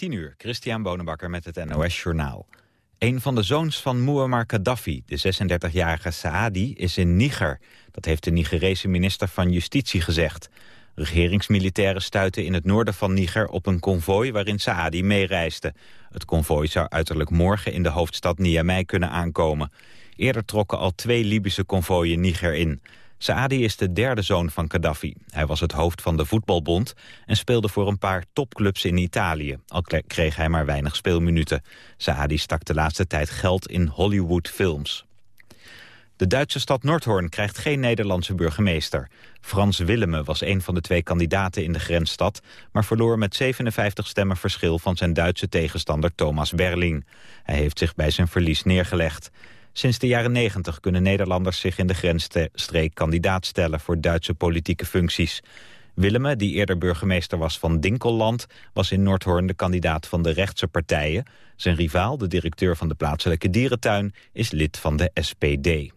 10 uur, Christian Bonenbakker met het NOS Journaal. Een van de zoons van Muammar Gaddafi, de 36-jarige Saadi, is in Niger. Dat heeft de Nigerese minister van Justitie gezegd. Regeringsmilitairen stuiten in het noorden van Niger op een konvooi waarin Saadi meereisde. Het konvooi zou uiterlijk morgen in de hoofdstad Niamey kunnen aankomen. Eerder trokken al twee Libische konvooien Niger in. Saadi is de derde zoon van Gaddafi. Hij was het hoofd van de voetbalbond en speelde voor een paar topclubs in Italië. Al kreeg hij maar weinig speelminuten. Saadi stak de laatste tijd geld in Hollywood-films. De Duitse stad Noordhoorn krijgt geen Nederlandse burgemeester. Frans Willeme was een van de twee kandidaten in de grensstad... maar verloor met 57 stemmen verschil van zijn Duitse tegenstander Thomas Berling. Hij heeft zich bij zijn verlies neergelegd. Sinds de jaren 90 kunnen Nederlanders zich in de grensstreek kandidaat stellen voor Duitse politieke functies. Willeme, die eerder burgemeester was van Dinkelland, was in Noordhoorn de kandidaat van de rechtse partijen. Zijn rivaal, de directeur van de plaatselijke dierentuin, is lid van de SPD.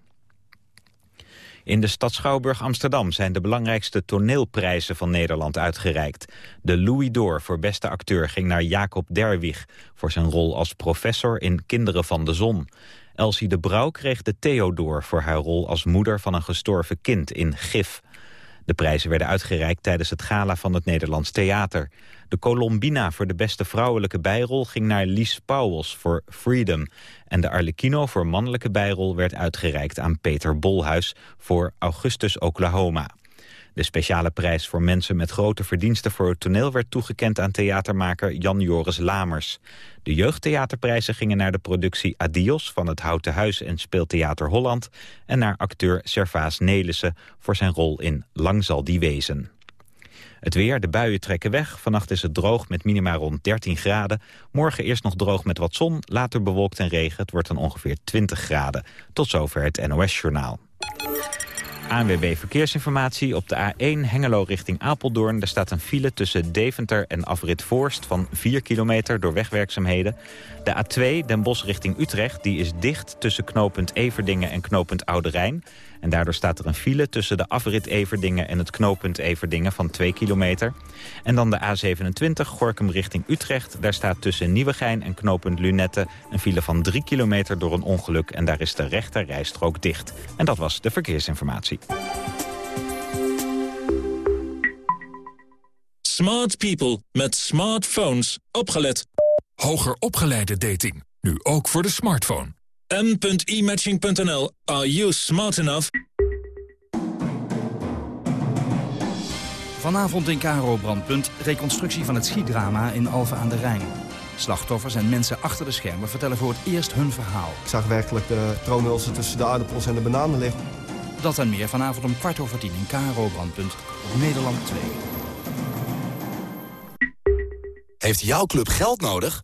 In de stad Schouwburg Amsterdam zijn de belangrijkste toneelprijzen van Nederland uitgereikt. De Louis d'Or voor beste acteur ging naar Jacob Derwig... voor zijn rol als professor in Kinderen van de Zon. Elsie de Brouw kreeg de Theodor voor haar rol als moeder van een gestorven kind in Gif. De prijzen werden uitgereikt tijdens het gala van het Nederlands Theater. De Colombina voor de beste vrouwelijke bijrol ging naar Lies Pauwels voor Freedom. En de Arlecchino voor mannelijke bijrol werd uitgereikt aan Peter Bolhuis voor Augustus Oklahoma. De speciale prijs voor mensen met grote verdiensten voor het toneel... werd toegekend aan theatermaker Jan-Joris Lamers. De jeugdtheaterprijzen gingen naar de productie Adios... van het Houten Huis en Speeltheater Holland... en naar acteur Servaas Nelissen voor zijn rol in Lang zal die wezen. Het weer, de buien trekken weg. Vannacht is het droog met minima rond 13 graden. Morgen eerst nog droog met wat zon, later bewolkt en regen. Het wordt dan ongeveer 20 graden. Tot zover het NOS-journaal. ANWB Verkeersinformatie op de A1 Hengelo richting Apeldoorn. Daar staat een file tussen Deventer en Afrit Voorst van 4 kilometer door wegwerkzaamheden. De A2 Den Bosch richting Utrecht die is dicht tussen knooppunt Everdingen en knooppunt Oude Rijn. En daardoor staat er een file tussen de afrit Everdingen en het knooppunt Everdingen van 2 kilometer. En dan de A27 Gorkum richting Utrecht. Daar staat tussen Nieuwegein en knooppunt Lunette een file van 3 kilometer door een ongeluk. En daar is de rechter rijstrook dicht. En dat was de verkeersinformatie. Smart people met smartphones. Opgelet. Hoger opgeleide dating. Nu ook voor de smartphone m.imatching.nl. Are you smart enough? Vanavond in Karo Brandpunt reconstructie van het schietdrama in Alphen aan de Rijn. Slachtoffers en mensen achter de schermen vertellen voor het eerst hun verhaal. Ik zag werkelijk de troonhulsen tussen de aardappels en de bananen liggen. Dat en meer vanavond om kwart over tien in Karo Brandpunt op Nederland 2. Heeft jouw club geld nodig?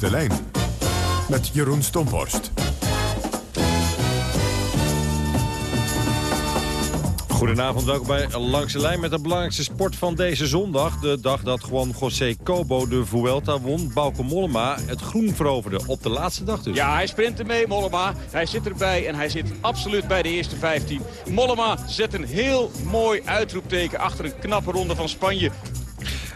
Langs de lijn met Jeroen Stomborst. Goedenavond, welkom bij Langs de Lijn met de belangrijkste sport van deze zondag. De dag dat Juan José Cobo de Vuelta won. Bauke Mollema het groen veroverde op de laatste dag dus. Ja, hij sprint ermee, Mollema. Hij zit erbij en hij zit absoluut bij de eerste 15. Mollema zet een heel mooi uitroepteken achter een knappe ronde van Spanje.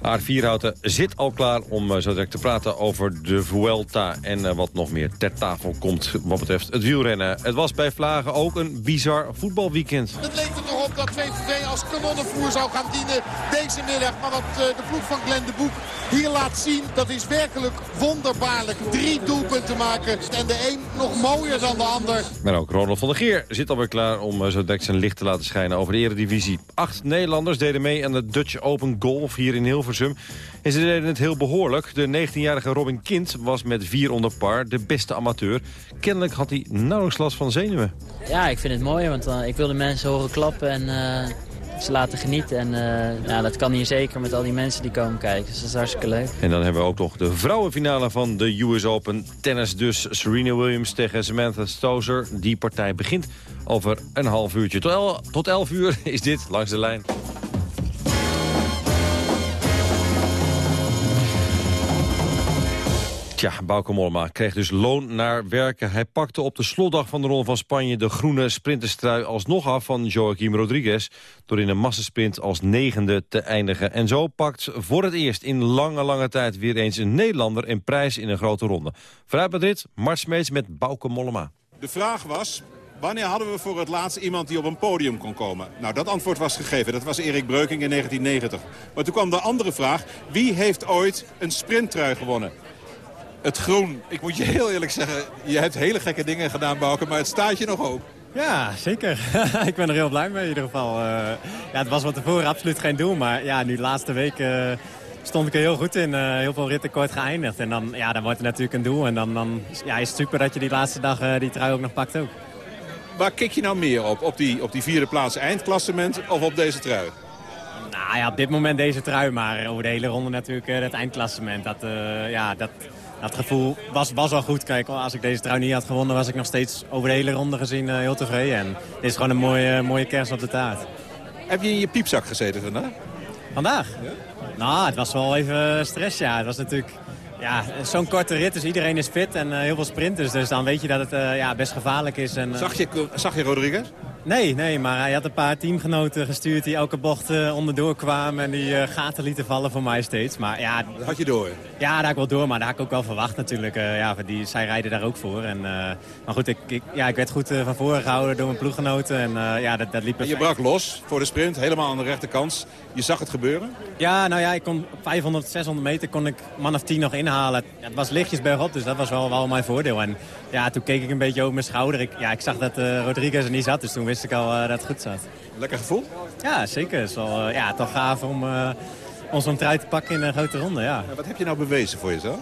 Aard Vierhouten zit al klaar om uh, zo direct te praten over de Vuelta... en uh, wat nog meer ter tafel komt wat betreft het wielrennen. Het was bij Vlagen ook een bizar voetbalweekend. Het leek er toch op dat VVV als kanonnenvoer zou gaan dienen deze middag. Maar wat uh, de ploeg van Glenn de Boek hier laat zien, dat is werkelijk wonderbaarlijk. Drie doelpunten maken en de een nog mooier dan de ander. Maar ook Ronald van der Geer zit alweer klaar om zo direct zijn licht te laten schijnen over de eredivisie. Acht Nederlanders deden mee aan de Dutch Open Golf hier in Hilversum Hilversum. En ze deden het heel behoorlijk. De 19-jarige Robin Kind was met vier onder par de beste amateur. Kennelijk had hij nauwelijks last van zenuwen. Ja, ik vind het mooi, want uh, ik wil de mensen horen klappen en uh, ze laten genieten. En uh, ja, dat kan hier zeker met al die mensen die komen kijken. Dus dat is hartstikke leuk. En dan hebben we ook nog de vrouwenfinale van de US Open. Tennis dus Serena Williams tegen Samantha Stosur. Die partij begint over een half uurtje. Tot, el tot 11 uur is dit Langs de Lijn. Tja, Bauke Mollema kreeg dus loon naar werken. Hij pakte op de slotdag van de Ronde van Spanje... de groene sprinterstrui alsnog af van Joaquim Rodriguez... door in een massasprint als negende te eindigen. En zo pakt voor het eerst in lange, lange tijd... weer eens een Nederlander een prijs in een grote ronde. Vanuit Madrid, Mart Smeets met Bauke Mollema. De vraag was, Wanneer hadden we voor het laatst iemand die op een podium kon komen? Nou, dat antwoord was gegeven. Dat was Erik Breuking in 1990. Maar toen kwam de andere vraag. Wie heeft ooit een sprinttrui gewonnen? Het groen. Ik moet je heel eerlijk zeggen, je hebt hele gekke dingen gedaan, Bouke, maar het staat je nog ook. Ja, zeker. ik ben er heel blij mee in ieder geval. Uh, ja, het was wat tevoren absoluut geen doel, maar ja, nu de laatste week uh, stond ik er heel goed in. Uh, heel veel ritten kort geëindigd. En dan, ja, dan wordt het natuurlijk een doel. En dan, dan ja, is het super dat je die laatste dag die trui ook nog pakt ook. Waar kik je nou meer op? Op die, op die vierde plaats eindklassement of op deze trui? Nou ja, op dit moment deze trui, maar over de hele ronde natuurlijk het eindklassement. Dat, ja, dat, dat gevoel was, was al goed. Kijk, als ik deze trui niet had gewonnen, was ik nog steeds over de hele ronde gezien uh, heel tevreden. En dit is gewoon een mooie, mooie kerst op de taart. Heb je in je piepzak gezeten vandaag? Vandaag? Ja? Nou, het was wel even stress, ja. Het was natuurlijk ja, zo'n korte rit, dus iedereen is fit en uh, heel veel sprinters. Dus dan weet je dat het uh, ja, best gevaarlijk is. En, zag, je, zag je Rodriguez? Nee, nee, maar hij had een paar teamgenoten gestuurd die elke bocht uh, onderdoor kwamen en die uh, gaten lieten vallen voor mij steeds. Maar ja, dat had je door? Ja, daar had ik wel door, maar daar had ik ook wel verwacht natuurlijk. Uh, ja, die, zij rijden daar ook voor. En, maar goed, ik, ik, ja, ik werd goed van voren gehouden door mijn ploeggenoten en ja, dat, dat liep en Je brak los voor de sprint, helemaal aan de rechterkant. Je zag het gebeuren? Ja, nou ja, ik kon op 500, 600 meter kon ik man of 10 nog inhalen. Het was lichtjes bergop, dus dat was wel, wel mijn voordeel. En ja, toen keek ik een beetje over mijn schouder. Ik, ja, ik zag dat Rodriguez er niet zat, dus toen wist ik al uh, dat het goed zat. Lekker gevoel? Ja, zeker. Het is wel uh, ja, toch gaaf om uh, ons om trui te pakken in een grote ronde. Ja. wat heb je nou bewezen voor jezelf?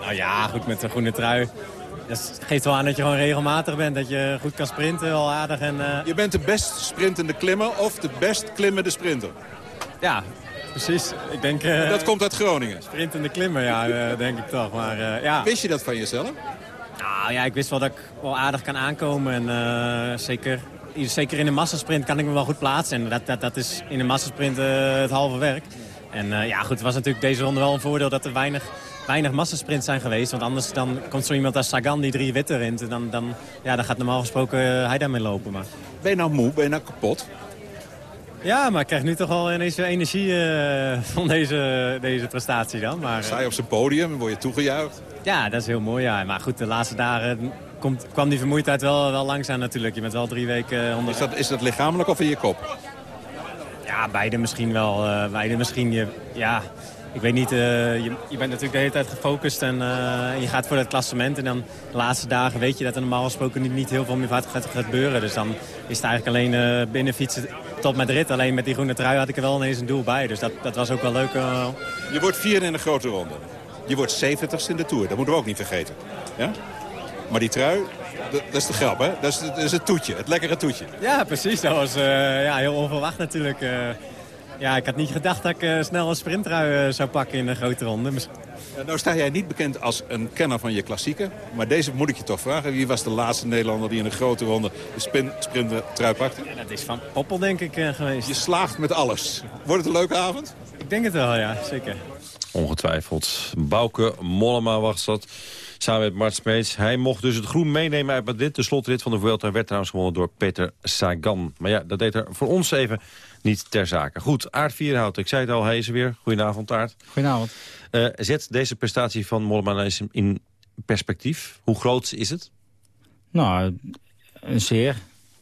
Nou ja, goed met een groene trui. Dat geeft wel aan dat je gewoon regelmatig bent. Dat je goed kan sprinten, wel aardig. En, Je bent de best sprintende klimmer of de best klimmende sprinter? Ja, precies. Ik denk, dat komt uit Groningen? Sprintende klimmer, ja, denk ik toch. Maar, ja. Wist je dat van jezelf? Nou ja, ik wist wel dat ik wel aardig kan aankomen. En uh, zeker, zeker in de massasprint kan ik me wel goed plaatsen. En dat, dat, dat is in de massasprint uh, het halve werk. En uh, ja, goed, het was natuurlijk deze ronde wel een voordeel dat er weinig, weinig massasprints zijn geweest. Want anders dan komt zo iemand als Sagan die drie witte rent. En dan, dan, ja, dan gaat normaal gesproken hij daarmee lopen. Maar. Ben je nou moe? Ben je nou kapot? Ja, maar ik krijg nu toch wel ineens energie uh, van deze, deze prestatie dan. Maar, Sta je op zijn podium en word je toegejuicht? Ja, dat is heel mooi. Ja. Maar goed, de laatste dagen komt, kwam die vermoeidheid wel, wel langzaam natuurlijk. Je bent wel drie weken onder... Is dat, is dat lichamelijk of in je kop? Ja, beide misschien wel. Uh, beide misschien. Je, ja, ik weet niet, uh, je, je, bent natuurlijk de hele tijd gefocust en uh, je gaat voor het klassement. En dan de laatste dagen weet je dat er normaal gesproken niet, niet heel veel meer gaat, gaat, gaat gebeuren. Dus dan is het eigenlijk alleen binnen fietsen tot met rit. Alleen met die groene trui had ik er wel ineens een doel bij. Dus dat, dat was ook wel leuk. Je wordt vierde in de grote ronde. Je wordt 70ste in de Tour. Dat moeten we ook niet vergeten. Ja? Maar die trui, dat, dat is de grap, hè? Dat is, dat is, het toetje, het lekkere toetje. Ja, precies. Dat was ja, heel onverwacht natuurlijk. Ja, ik had niet gedacht dat ik snel een sprinttrui zou pakken in een grote ronde. Ja, nou sta jij niet bekend als een kenner van je klassieken. Maar deze moet ik je toch vragen. Wie was de laatste Nederlander die in een grote ronde de sprinttrui pakte? Ja, dat is Van Poppel denk ik uh, geweest. Je slaagt met alles. Wordt het een leuke avond? Ik denk het wel, ja. Zeker. Ongetwijfeld. Bouke Mollema was dat. Samen met Mart Smeets. Hij mocht dus het groen meenemen uit Madrid. De slotrit van de Vuelta werd trouwens gewonnen door Peter Sagan. Maar ja, dat deed er voor ons even niet ter zake. Goed, Aard Vierhout, ik zei het al, hij is er weer. Goedenavond, Aard. Goedenavond. Uh, zet deze prestatie van Mollema in perspectief. Hoe groot is het? Nou, een zeer.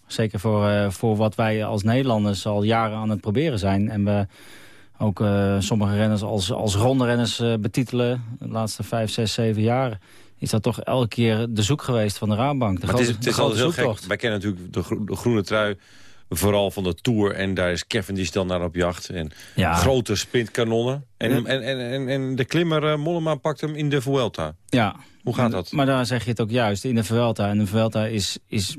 Zeker voor, uh, voor wat wij als Nederlanders al jaren aan het proberen zijn. En we ook uh, sommige renners als, als rondrenners uh, betitelen. De laatste vijf, zes, zeven jaar is dat toch elke keer de zoek geweest van de Raadbank. De maar grote, het is, het is al heel gek. Wij kennen natuurlijk de groene trui vooral van de Tour. En daar is Cavendish dan naar op jacht. En Ja. grote sprintkanonnen. En, en, en, en, en de klimmer eh, Mollema pakt hem in de Vuelta. Ja. Hoe gaat dat? Maar daar zeg je het ook juist, in de Vuelta. En de Vuelta is, is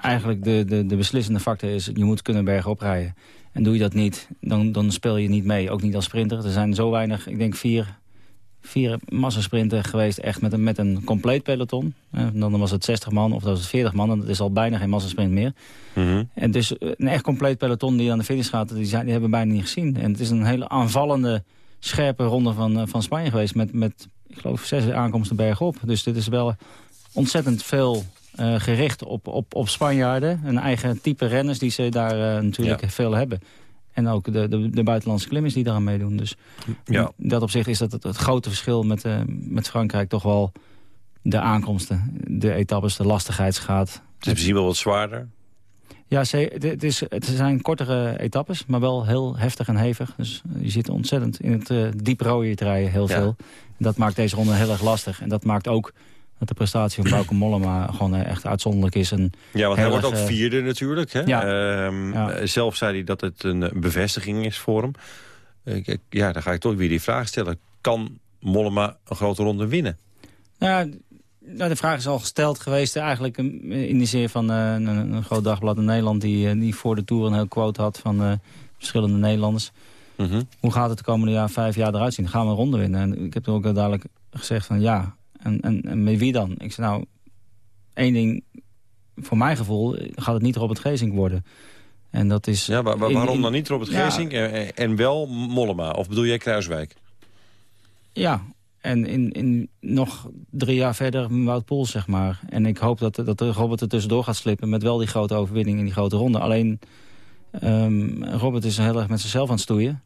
eigenlijk de, de, de beslissende factor is... je moet kunnen bergen oprijden. En doe je dat niet, dan, dan speel je niet mee. Ook niet als sprinter. Er zijn zo weinig, ik denk vier, vier massasprinten geweest... echt met een, met een compleet peloton. Eh, dan was het 60 man of dat was het 40 man. En dat is al bijna geen massasprint meer. Mhm. En dus eh, een echt compleet peloton die aan de finish gaat... die, zijn, die hebben we bijna niet gezien. En het is een hele aanvallende, scherpe ronde van, eh, van Spanje geweest... met, met ik geloof, zes aankomsten bergop. Dus dit is wel ontzettend veel gericht op, op, op Spanjaarden. Een eigen type renners die ze daar natuurlijk Ja. veel hebben. En ook de, de, de buitenlandse klimmers die daaraan meedoen. Dus Ja. dat opzicht is dat het, het grote verschil met, eh, met Frankrijk toch wel de aankomsten. De etappes, de lastigheidsgraad. Het is misschien wel wat zwaarder. Ja, ze- het, is, het zijn kortere etappes, maar wel heel heftig en hevig. Dus je zit ontzettend in het eh diep rooien te rijden, heel Ja. veel. Dat maakt deze ronde heel erg lastig. En dat maakt ook dat de prestatie van Bauke Mollema gewoon eh, echt uitzonderlijk is. En Ja, want hij wordt ook erg, eh, vierde natuurlijk. Hè? Ja. Ehm, Ja. eh, Zelf zei hij dat het een eh, bevestiging is voor hem. Ja, dan ga ik toch weer die vraag stellen. Kan Mollema een grote ronde winnen? Nou, nou, de vraag is al gesteld geweest eigenlijk um, in de zin van een, een groot dagblad in Nederland... die, die voor de Tour een heel quote had van verschillende Nederlanders. Mhm. Hoe gaat het de komende jaar, vijf jaar eruit zien? Gaan we een ronde winnen. En ik heb toen ook heel duidelijk gezegd van ja, en, en, en met wie dan? Ik zei nou, één ding, voor mijn gevoel gaat het niet Robert Gezink worden. En dat is... Ja, in- waarom in- dan niet Robert Ja. Geesink en, en wel Mollema? Of bedoel jij Kruiswijk? Ja, en in, in nog drie jaar verder Wout Poels, zeg maar. En ik hoop dat, dat Robert er tussendoor gaat slippen... met wel die grote overwinning in die grote ronde. Alleen, ehm, Robert is heel erg met zichzelf aan het stoeien.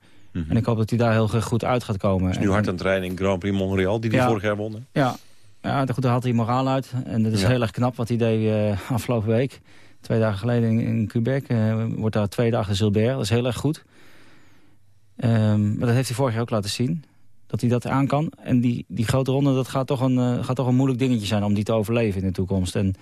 En ik hoop dat hij daar heel goed uit gaat komen. Mhm. Is nu hard aan het rijden in Grand Prix Montreal, die Ja. vorig jaar won. hè? Ja, ja goed, daar had hij moraal uit. En dat is Ja. heel erg knap wat hij deed eh, afgelopen week. Twee dagen geleden in, in Quebec eh, wordt daar tweede achter Gilbert. Dat is heel erg goed. Ehm, maar dat heeft hij vorig jaar ook laten zien. Dat hij dat aan kan. En die, die grote ronde, dat gaat toch, een, eh, gaat toch een moeilijk dingetje zijn om die te overleven in de toekomst. En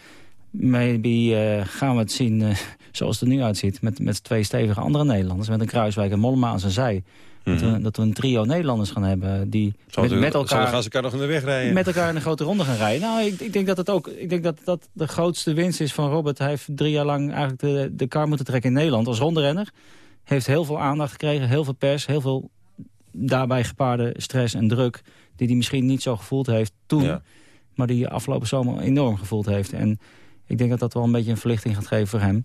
maybe gaan we het zien zoals het er nu uitziet. Met, met twee stevige andere Nederlanders. Met een Kruiswijk en Mollema aan zijn zij. Dat, we, dat we een trio Nederlanders gaan hebben die met, elkaar gaan ze elkaar nog in de weg rijden? met elkaar in een grote ronde gaan rijden. Nou, ik, ik denk dat het ook. Ik denk dat dat de grootste winst is van Robert. Hij heeft drie jaar lang eigenlijk de, de kar moeten trekken in Nederland als rondrenner. Heeft heel veel aandacht gekregen, heel veel pers, heel veel daarbij gepaarde stress en druk... die hij misschien niet zo gevoeld heeft toen... Ja. maar die hij afgelopen zomer enorm gevoeld heeft. En ik denk dat dat wel een beetje een verlichting gaat geven voor hem.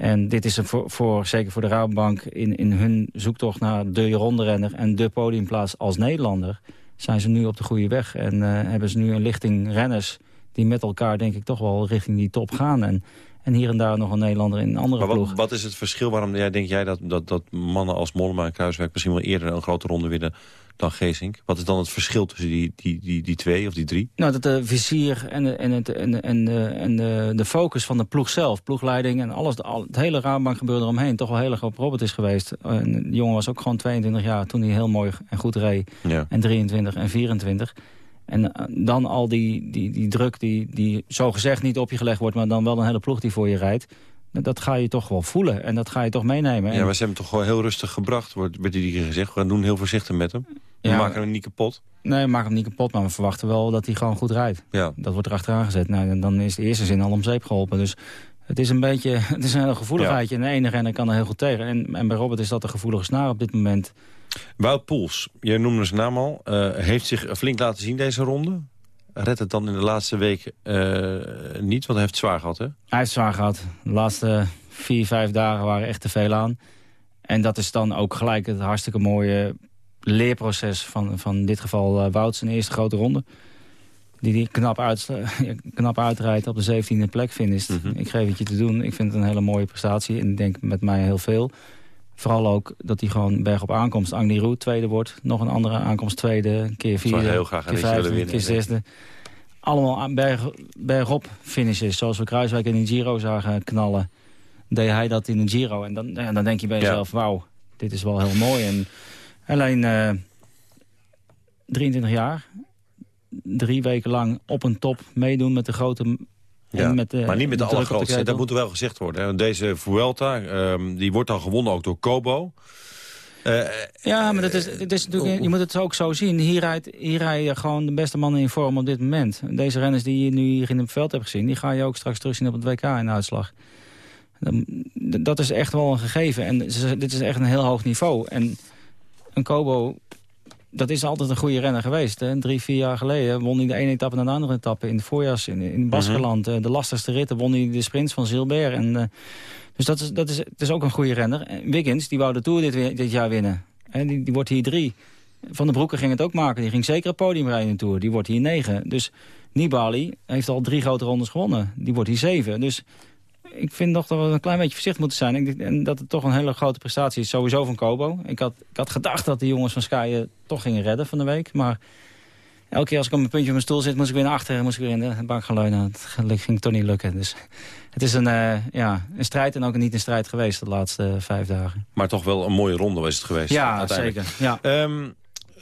En dit is een voor, voor, zeker voor de Rabobank in, in hun zoektocht naar de rondrenner... en de podiumplaats als Nederlander... zijn ze nu op de goede weg. En eh, hebben ze nu een lichting renners die met elkaar denk ik toch wel richting die top gaan. En, en hier en daar nog een Nederlander in een andere Maar ploeg. wat, wat is het verschil? Waarom jij, denk jij dat, dat, dat mannen als Mollema en Kruiswijk... misschien wel eerder een grote ronde winnen dan Geesink? Wat is dan het verschil tussen die, die, die, die twee of die drie? Nou, dat de vizier en, de, en, het, en, en, de, en de, de focus van de ploeg zelf, ploegleiding en alles, al, het hele Rabobank gebeuren eromheen, toch wel heel erg op Robert is geweest. En de jongen was ook gewoon 22 jaar toen hij heel mooi en goed reed. Ja. En 23 en 24. En eh, dan al die, die, die druk die, die zogezegd niet op je gelegd wordt, maar dan wel een hele ploeg die voor je rijdt. Dat ga je toch wel voelen en dat ga je toch meenemen. Ja, maar ze hebben hem toch gewoon heel rustig gebracht, wordt werd iedere keer gezegd. We gaan doen heel voorzichtig met hem. We maken hem niet kapot. Nee, maak hem niet kapot, maar we verwachten wel dat hij gewoon goed rijdt. Ja. Dat wordt er achteraan gezet. Nou, en dan is de eerste zin al om zeep geholpen. Dus het is een beetje, het is een gevoeligheidje. En de ene renner kan er heel goed tegen. En, en bij Robert is dat de gevoelige snaar op dit moment. Wout Poels, jij noemde zijn naam al, eh, heeft zich flink laten zien deze ronde. Redt het dan in de laatste week eh, niet, want hij heeft het zwaar gehad, hè? Hij heeft zwaar gehad. De laatste vier, vijf dagen waren echt te veel aan. En dat is dan ook gelijk het hartstikke mooie leerproces van, van in dit geval uh, Wout zijn eerste grote ronde. Die die knap, uit, knap uitrijdt op de 17e plek finisht. Mhm. Ik geef het je te doen. Ik vind het een hele mooie prestatie. En ik denk met mij heel veel. Vooral ook dat hij gewoon berg op aankomst. Agni Roet tweede wordt. Nog een andere aankomst tweede. Keer vierde. heel graag keer vijfde. winnen, keer zesde. Allemaal berg, bergop finishes. Zoals we Kruiswijk in de Giro zagen knallen. Deed hij dat in de Giro. En dan, ja, dan denk je bij Ja. jezelf, wauw, dit is wel heel mooi. En alleen eh 23 jaar. Drie weken lang op een top meedoen met de grote Ja, met, eh, maar niet met de, op allergrootste. dat moet wel gezegd worden. hè. Deze Vuelta, ehm, die wordt dan gewonnen ook door Kobo. Eh, Ja, maar dat is, het is natuurlijk, je moet het ook zo zien. Hier rijdt, hier rijden gewoon de beste mannen in vorm op dit moment. Deze renners die je nu hier in het veld hebt gezien... die ga je ook straks terugzien op het WK in de uitslag. Dat is echt wel een gegeven. En dit is echt een heel hoog niveau. En een Kobo, dat is altijd een goede renner geweest. Hè. Drie, vier jaar geleden won hij de ene etappe na de andere etappe. In de voorjaars, in, in Baskeland. Eh, De lastigste ritten won hij de sprints van Gilbert. En, eh, dus dat is, dat is, het is ook een goede renner. En Wiggins, die wou de Tour dit, dit jaar winnen. En die, die wordt hier drie. Van den Broeke ging het ook maken. Die ging zeker een podium rijden in de Tour. Die wordt hier negen. Dus Nibali heeft al drie grote rondes gewonnen. Die wordt hier zeven. Dus ik vind toch dat we een klein beetje voorzichtig moeten zijn. Ik denk, en dat het toch een hele grote prestatie is, sowieso van Kobo. Ik had, ik had gedacht dat de jongens van Sky het toch gingen redden van de week. Maar elke keer als ik op mijn puntje op mijn stoel zit, moest ik weer naar achteren. Moest ik weer in de bank gaan leunen. Het ging toch niet lukken. Dus het is een, eh, ja, een strijd en ook niet een strijd geweest de laatste vijf dagen. maar toch wel een mooie ronde was het geweest. Ja, zeker. Ja. Ehm,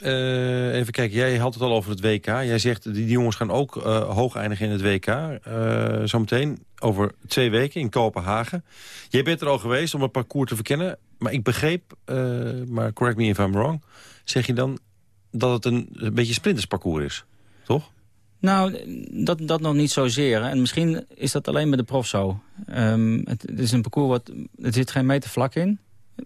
eh, even kijken, jij had het al over het WK. Jij zegt, die, die jongens gaan ook eh, hoog eindigen in het WK. eh, zometeen over twee weken in Kopenhagen. Jij bent er al geweest om het parcours te verkennen. Maar ik begreep, eh, maar correct me if I'm wrong... zeg je dan dat het een, een beetje sprintersparcours is, toch? Nou, dat, dat nog niet zozeer. En misschien is dat alleen bij de prof zo. Ehm, het, het is een parcours wat... Er zit geen meter vlak in.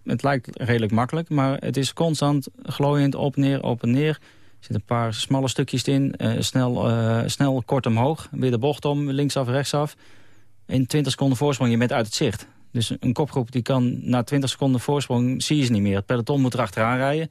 Het lijkt redelijk makkelijk, maar het is constant glooiend op, neer, op en neer. Er zitten een paar smalle stukjes in. eh, snel, eh, snel kort omhoog. Weer de bocht om, linksaf, rechtsaf. In 20 seconden voorsprong, je bent uit het zicht. Dus een kopgroep die kan na 20 seconden voorsprong... zie je ze niet meer. Het peloton moet erachteraan rijden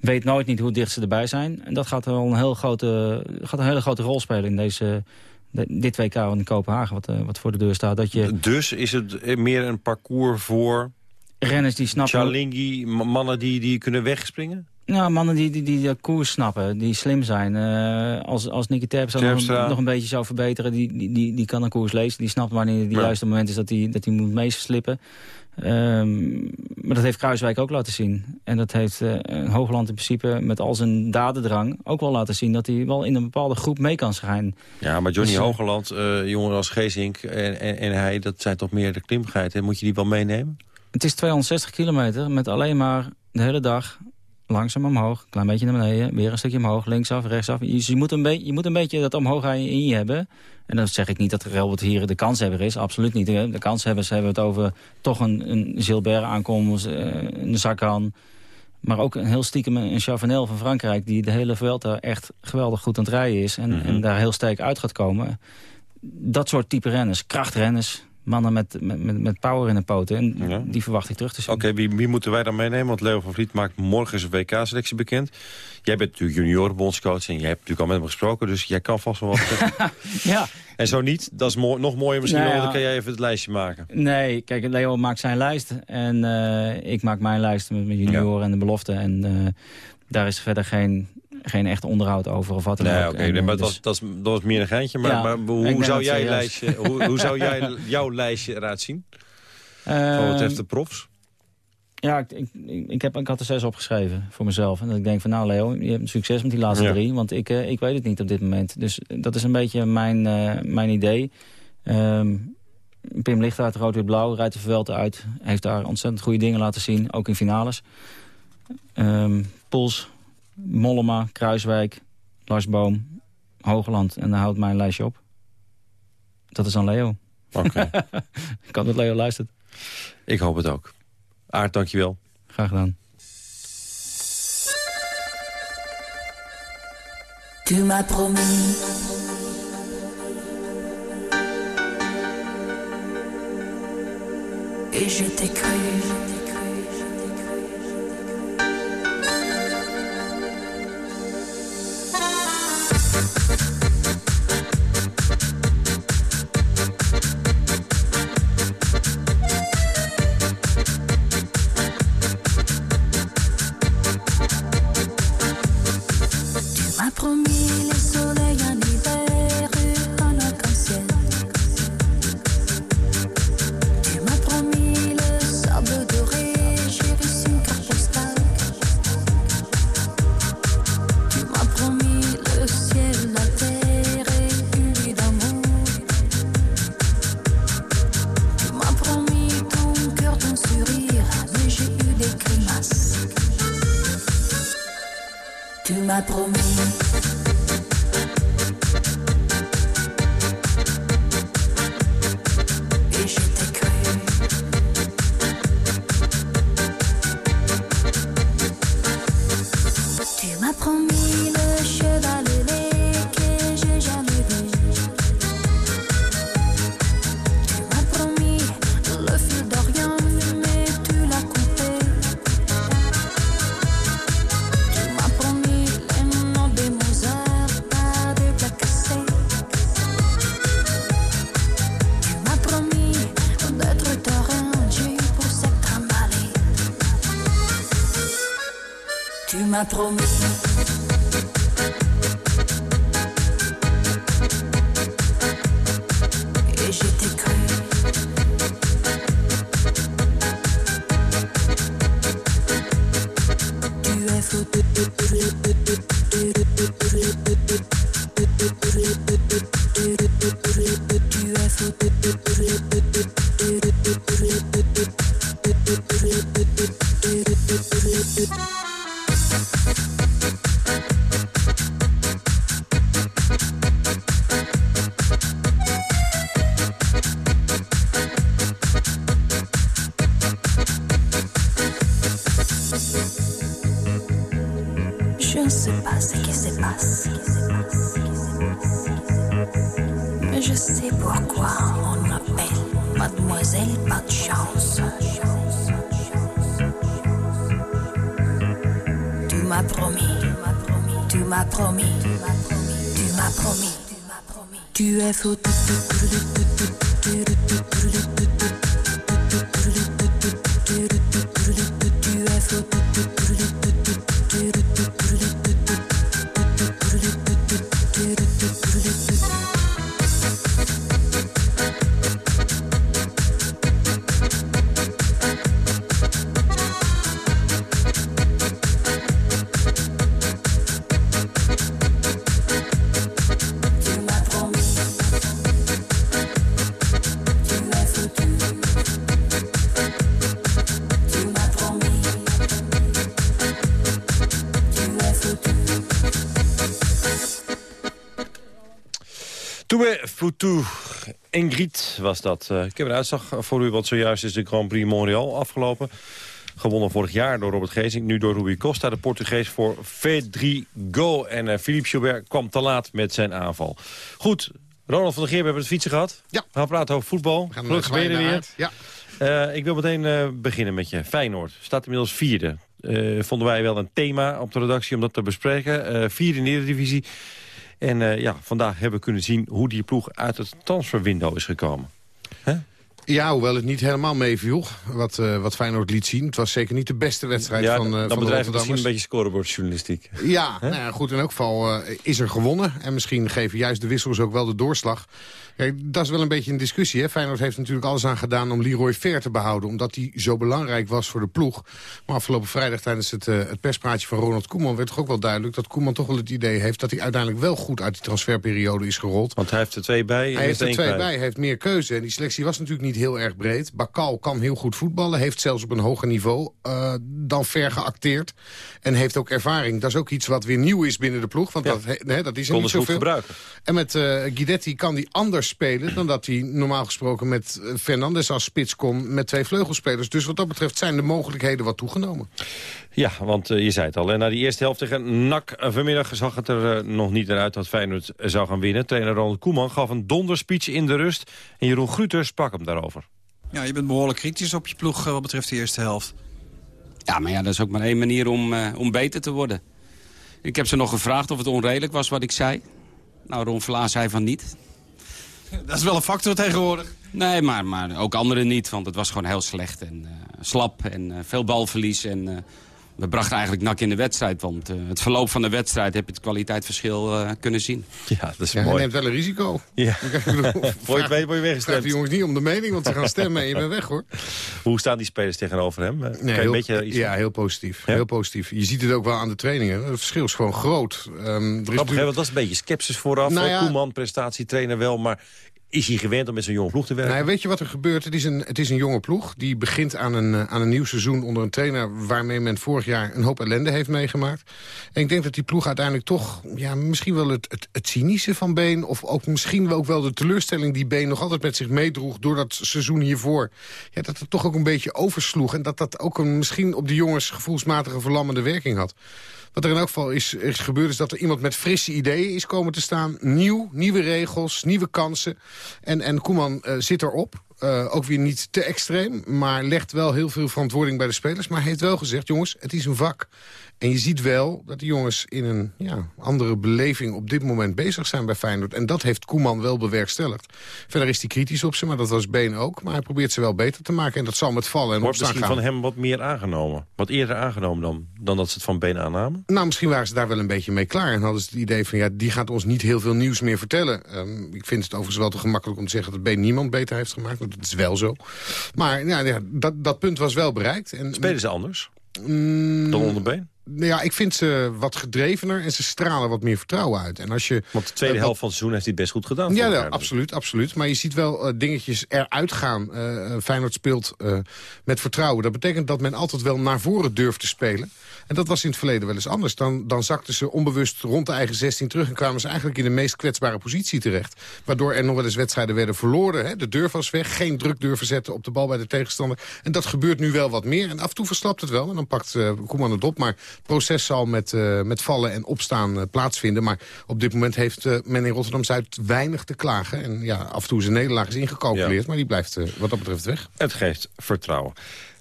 weet nooit niet hoe dicht ze erbij zijn. En dat gaat wel een, heel grote, gaat een hele grote rol spelen in deze, de- dit WK in Kopenhagen, wat, eh, wat voor de deur staat. Dat je Dus is het meer een parcours voor renners die snappen... Chalingi, mannen die, die kunnen wegspringen? Nou, mannen die, die, die de koers snappen, die slim zijn. Eh, als, als Nicky Terpstra nog, een- nog een beetje zou verbeteren, die, die, die, die kan een koers lezen. Die snapt wanneer het Ja. juiste moment is dat hij dat hij moet meeslippen. Ehm, maar dat heeft Kruiswijk ook laten zien. En dat heeft eh Hoogland in principe met al zijn dadendrang ook wel laten zien... dat hij wel in een bepaalde groep mee kan schijnen. Ja, maar Johnny Dus, eh, eh jongen als Geesink en, en, en hij... dat zijn toch meer de klimgeiten. Moet je die wel meenemen? Het is 260 kilometer met alleen maar de hele dag langzaam omhoog. Klein beetje naar beneden, weer een stukje omhoog, linksaf, rechtsaf. Je, je, moet, een beetje, je moet een beetje dat omhoog in je hebben. En dan zeg ik niet dat Relbert hier de kanshebber is. Absoluut niet. De kanshebbers hebben het over toch een, een Gilbert aankomst, eh, een Zakhan. Maar ook een heel stiekem een Chavanel van Frankrijk... die de hele Vuelta echt geweldig goed aan het rijden is. En, Mhm. en daar heel sterk uit gaat komen. Dat soort type renners, krachtrenners... mannen met, met, met, power in de poten. En Ja. die verwacht ik terug te zien. Oké, wie, wie moeten wij dan meenemen? Want Leo van Vliet maakt morgen zijn WK-selectie bekend. Jij bent natuurlijk juniorenbondscoach en jij hebt natuurlijk al met hem gesproken. Dus jij kan vast wel wat zeggen. Ja, en zo niet, dat is mooi, nog mooier misschien Nou ja. Dan kan jij even het lijstje maken. Nee, kijk, Leo maakt zijn lijst. En eh, ik maak mijn lijst met mijn junioren en de belofte. En eh, daar is verder geen, geen echt onderhoud over of wat dan Nee, ook. oké, nee, eh, maar dat, dus- was, dat, is, dat was meer een geintje. Maar, Ja, maar hoe, zou jij lijstje, hoe, hoe zou jij jouw lijstje eruit zien? Wat Ehm, betreft de profs? Ja, ik, ik, ik, heb, ik had er zes opgeschreven voor mezelf. En dat ik denk van, nou Leo, je hebt succes met die laatste Ja. drie. Want ik, eh, ik weet het niet op dit moment. Dus dat is een beetje mijn, eh, mijn idee. Ehm, Pim Lichtaert, rood-wit-blauw, rijdt de Vuelta uit. Heeft daar ontzettend goede dingen laten zien, ook in finales. Ehm Poels, Mollema, Kruiswijk, Lars Boom, Hoogland. En dan houdt mijn lijstje op. Dat is dan Leo. Oké, Ik hoop dat Leo luistert. ik hoop het ook. Aart, dankjewel. Graag gedaan. Tu m'as promis Et je t'ai cru Tu m'as promis. Foutou. Ingrid was dat. Eh, ik heb een uitslag voor u, want zojuist is de Grand Prix Montreal afgelopen. Gewonnen vorig jaar door Robert Geesink, nu door Rui Costa, de Portugees voor Fedrigo. En eh, Philippe Gilbert kwam te laat met zijn aanval. Goed, Ronald van der Geer, we hebben het fietsen gehad. Ja. We gaan praten over voetbal. gaan Gelukkig ben je er weer. Ja. Eh, ik wil meteen beginnen met je. Feyenoord staat inmiddels vierde. Vonden wij wel een thema op de redactie om dat te bespreken. Vierde in de Eredivisie. En eh, ja, vandaag hebben we kunnen zien hoe die ploeg uit het transferwindow is gekomen. Ja, hoewel het niet helemaal meeviel, wat, eh, wat Feyenoord liet zien. Het was zeker niet de beste wedstrijd ja, van, dan van de misschien een beetje scorebordjournalistiek. Ja, nou ja, goed, in elk geval is er gewonnen. En misschien geven juist de wissels ook wel de doorslag. Kijk, dat is wel een beetje een discussie. Hè? Feyenoord heeft natuurlijk alles aan gedaan om Leroy Ver te behouden. Omdat hij zo belangrijk was voor de ploeg. Maar afgelopen vrijdag tijdens het, eh, het perspraatje van Ronald Koeman... werd toch ook wel duidelijk dat Koeman toch wel het idee heeft... dat hij uiteindelijk wel goed uit die transferperiode is gerold. Want hij heeft er twee bij. Hij heeft er twee bij, hij heeft meer keuze. En die selectie was natuurlijk niet heel erg breed. Bakal kan heel goed voetballen, heeft zelfs op een hoger niveau eh, dan ver geacteerd. En heeft ook ervaring. Dat is ook iets wat weer nieuw is binnen de ploeg. Want dat, he- dat is er Konden niet goed gebruiken. En met eh Guidetti kan hij anders spelen dan dat hij normaal gesproken met eh, Fernandes als spits kon met twee vleugelspelers. Dus wat dat betreft zijn de mogelijkheden wat toegenomen. Ja, want eh, je zei het al. En na die eerste helft tegen NAC vanmiddag zag het er eh, nog niet naar uit dat Feyenoord zou gaan winnen. Trainer Ronald Koeman gaf een donderspeech in de rust. En Jeroen Gruter sprak hem daarover. Ja, je bent behoorlijk kritisch op je ploeg wat betreft de eerste helft. Ja, maar ja, dat is ook maar één manier om, eh, om beter te worden. Ik heb ze nog gevraagd of het onredelijk was wat ik zei. Nou, Ron Vlaas zei van niet. Dat is wel een factor tegenwoordig. Nee, maar, maar ook anderen niet, want het was gewoon heel slecht en eh, slap en eh, veel balverlies. En we brachten eigenlijk nak in de wedstrijd, want eh, het verloop van de wedstrijd heb je het kwaliteitsverschil eh, kunnen zien. Ja, dat is Ja, hij neemt wel een risico. Ja. Voor je weet word je weggestemd. Vraag de jongens niet om de mening, want ze gaan stemmen en je bent weg hoor. Hoe staan die spelers tegenover hem? Eh, kan je heel, een beetje iets ja, heel positief. Heel positief. Je ziet het ook wel aan de trainingen. Het verschil is gewoon groot. Ehm, er is Grappig, hè, want dat is een beetje sceptisch vooraf. Nou ja- Koeman, prestatietrainer wel, maar is hij gewend om met zo'n jonge ploeg te werken? Nou, weet je wat er gebeurt? Het is, een, het is een jonge ploeg. Die begint aan een, eh, aan een nieuw seizoen onder een trainer... waarmee men vorig jaar een hoop ellende heeft meegemaakt. En ik denk dat die ploeg uiteindelijk toch... Ja, misschien wel het, het, het cynische van Been... of ook misschien wel ook wel de teleurstelling die Been nog altijd met zich meedroeg... door dat seizoen hiervoor. Ja, dat het toch ook een beetje oversloeg. En dat dat ook een, misschien op de jongens gevoelsmatige verlammende werking had. Wat er in elk geval is, is gebeurd is dat er iemand met frisse ideeën is komen te staan. Nieuw, nieuwe regels, nieuwe kansen. En, en Koeman uh, zit erop. Uh, ook weer niet te extreem, maar legt wel heel veel verantwoording bij de spelers. Maar heeft wel gezegd, jongens, het is een vak. En je ziet wel dat de jongens in een ja, andere beleving op dit moment bezig zijn bij Feyenoord. En dat heeft Koeman wel bewerkstelligd. Verder is hij kritisch op ze, maar dat was Been ook. Maar hij probeert ze wel beter te maken en dat zal met vallen en Wordt opstaan misschien gaan. van hem wat meer aangenomen? Wat eerder aangenomen dan, dan dat ze het van Been aannamen? Nou, misschien waren ze daar wel een beetje mee klaar. En hadden ze het idee van, ja, die gaat ons niet heel veel nieuws meer vertellen. Um, ik vind het overigens wel te gemakkelijk om te zeggen... dat Been niemand beter heeft gemaakt, want dat is wel zo. Maar ja, ja dat, dat punt was wel bereikt. En, Spelen ze anders Mm, dan onder Been? Nou ja, ik vind ze wat gedrevener en ze stralen wat meer vertrouwen uit. En als je, Want de tweede uh, helft van het seizoen heeft hij best goed gedaan. Ja, absoluut, absoluut. Maar je ziet wel uh, dingetjes eruit gaan. Uh, Feyenoord speelt met vertrouwen. Dat betekent dat men altijd wel naar voren durft te spelen. En dat was in het verleden wel eens anders. Dan, dan zakten ze onbewust rond de eigen 16 terug... en kwamen ze eigenlijk in de meest kwetsbare positie terecht. Waardoor er nog wel eens wedstrijden werden verloren. Hè? De durf was weg, geen druk durven zetten op de bal bij de tegenstander. En dat gebeurt nu wel wat meer. En af en toe verslapt het wel, en dan pakt uh, Koeman het op. Maar het proces zal met, uh, met vallen en opstaan uh, plaatsvinden. Maar op dit moment heeft men in Rotterdam-Zuid weinig te klagen. En ja, af en toe is een nederlaag is ingecalculeerd. Ja. Maar die blijft wat dat betreft weg. Het geeft vertrouwen.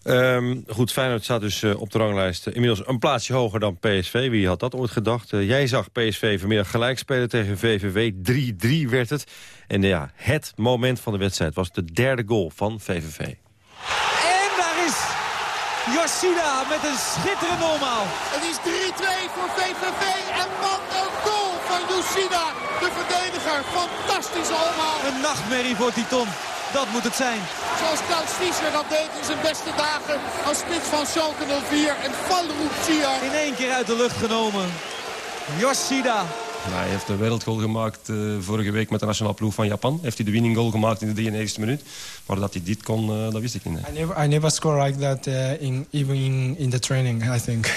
Um, goed, Feyenoord staat dus uh, op de ranglijst uh, inmiddels een plaatsje hoger dan PSV. Wie had dat ooit gedacht? Uh, jij zag PSV vanmiddag gelijk spelen tegen VVV. 3-3 werd het. En ja, het moment van de wedstrijd was de derde goal van VVV. En daar is Yoshida met een schitterende omhaal. Het is 3-2 voor VVV en wat een goal van Yoshida. De verdediger, fantastische omhaal. Een nachtmerrie voor Titon. Dat moet het zijn. Zoals Klaus Fischer dat deed in zijn beste dagen als spits van Schalke 04 en Valroep Sia. In één keer uit de lucht genomen. Yoshida. Nou, hij heeft de wereldgoal gemaakt uh, vorige week met de nationale ploeg van Japan. Heeft hij de winning goal gemaakt in de 93e minuut. Maar dat hij dit kon, uh, dat wist ik niet. I never, I never score like that uh, in, even in, in the training, I think.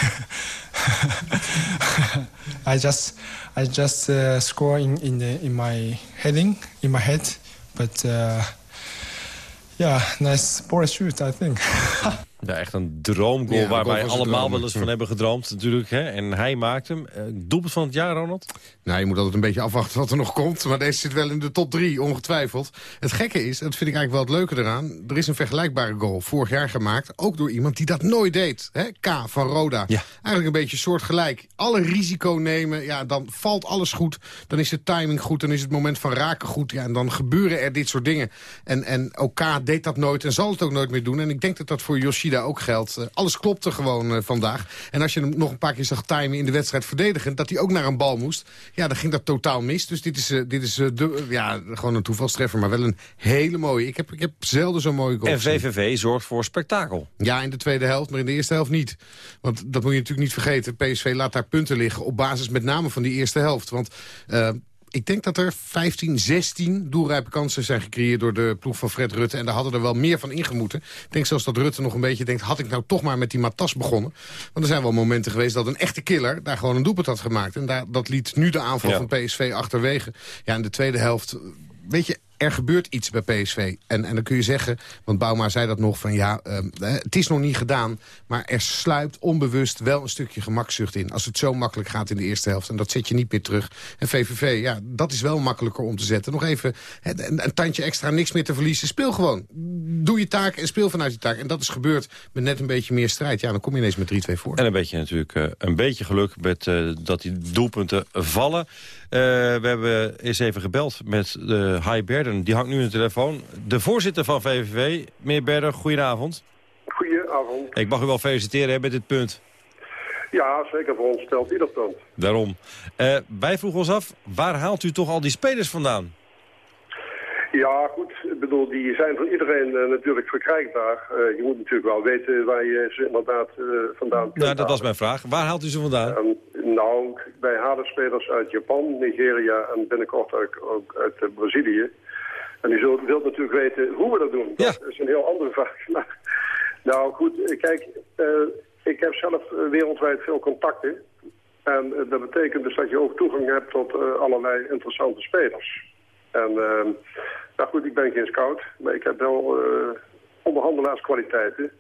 I just, I just uh, score in, in, the, in my heading, in my head. But... Uh, ja, nice poor shoot, I think. Ja, echt een droomgoal Ja, waar wij allemaal wel eens van hebben gedroomd natuurlijk. Hè? En hij maakt hem. Uh, doelpunt van het jaar, Ronald? Nou, je moet altijd een beetje afwachten wat er nog komt. Maar deze zit wel in de top drie, ongetwijfeld. Het gekke is, dat vind ik eigenlijk wel het leuke eraan... er is een vergelijkbare goal vorig jaar gemaakt. Ook door iemand die dat nooit deed. Hè? K van Roda. Ja. Eigenlijk een beetje soortgelijk. Alle risico nemen, ja, dan valt alles goed. Dan is de timing goed, dan is het moment van raken goed. Ja, en dan gebeuren er dit soort dingen. En, en ook K deed dat nooit en zal het ook nooit meer doen. En ik denk dat dat voor Yoshida ook geldt. Uh, alles klopte gewoon uh, vandaag. En als je hem nog een paar keer zag timen in de wedstrijd verdedigen... dat hij ook naar een bal moest, ja, dan ging dat totaal mis. Dus dit is, uh, dit is de, ja, gewoon een toevalstreffer, maar wel een hele mooie. Ik heb, ik heb zelden zo'n mooie goal En VVV zorgt voor spektakel. Ja, in de tweede helft, maar in de eerste helft niet. Want dat moet je natuurlijk niet vergeten. PSV laat daar punten liggen op basis met name van die eerste helft. Want ik denk dat er 15, 16 doelrijpe kansen zijn gecreëerd door de ploeg van Fred Rutte. En daar hadden er wel meer van ingemoeten. Ik denk zelfs dat Rutte nog een beetje denkt, had ik nou toch maar met die Matas begonnen. Want er zijn wel momenten geweest dat een echte killer daar gewoon een doelpunt had gemaakt. En daar, dat liet nu de aanval Ja. van PSV achterwege. Ja, in de tweede helft, weet je, er gebeurt iets bij PSV. En, en dan kun je zeggen, want Bouma zei dat nog, van ja, eh, het is nog niet gedaan. Maar er sluipt onbewust wel een stukje gemakzucht in. Als het zo makkelijk gaat in de eerste helft. En dat zet je niet meer terug. En VVV, ja, dat is wel makkelijker om te zetten. Nog even een, een tandje extra, niks meer te verliezen. Speel gewoon. Doe je taak en speel vanuit je taak. En dat is gebeurd met net een beetje meer strijd. Ja, dan kom je ineens met 3-2 voor. En een beetje natuurlijk uh, een beetje geluk met uh, dat die doelpunten vallen. Uh, we hebben eens even gebeld met de High Berden. Die hangt nu in de telefoon. De voorzitter van VVV, meneer Berden, goedenavond. Goedenavond. Ik mag u wel feliciteren hè, met dit punt. Ja, zeker voor ons stelt ieder punt. Daarom. Uh, wij vroegen ons af, waar haalt u toch al die spelers vandaan? Ja, goed. Ik bedoel, die zijn voor iedereen uh, natuurlijk verkrijgbaar. Uh, je moet natuurlijk wel weten waar je ze inderdaad vandaan kunt Nou, dat was mijn vraag. Waar haalt u ze vandaan? Um, nou, wij halen spelers uit Japan, Nigeria en binnenkort ook, ook uit Brazilië. En u zult, wilt natuurlijk weten hoe we dat doen. Dat is een heel andere vraag. Maar, nou goed, eh, kijk, eh, ik heb zelf eh, wereldwijd veel contacten. En eh, dat betekent dus dat je ook toegang hebt tot eh, allerlei interessante spelers. En ehm, nou goed, ik ben geen scout, maar ik heb wel eh, onderhandelaarskwaliteiten.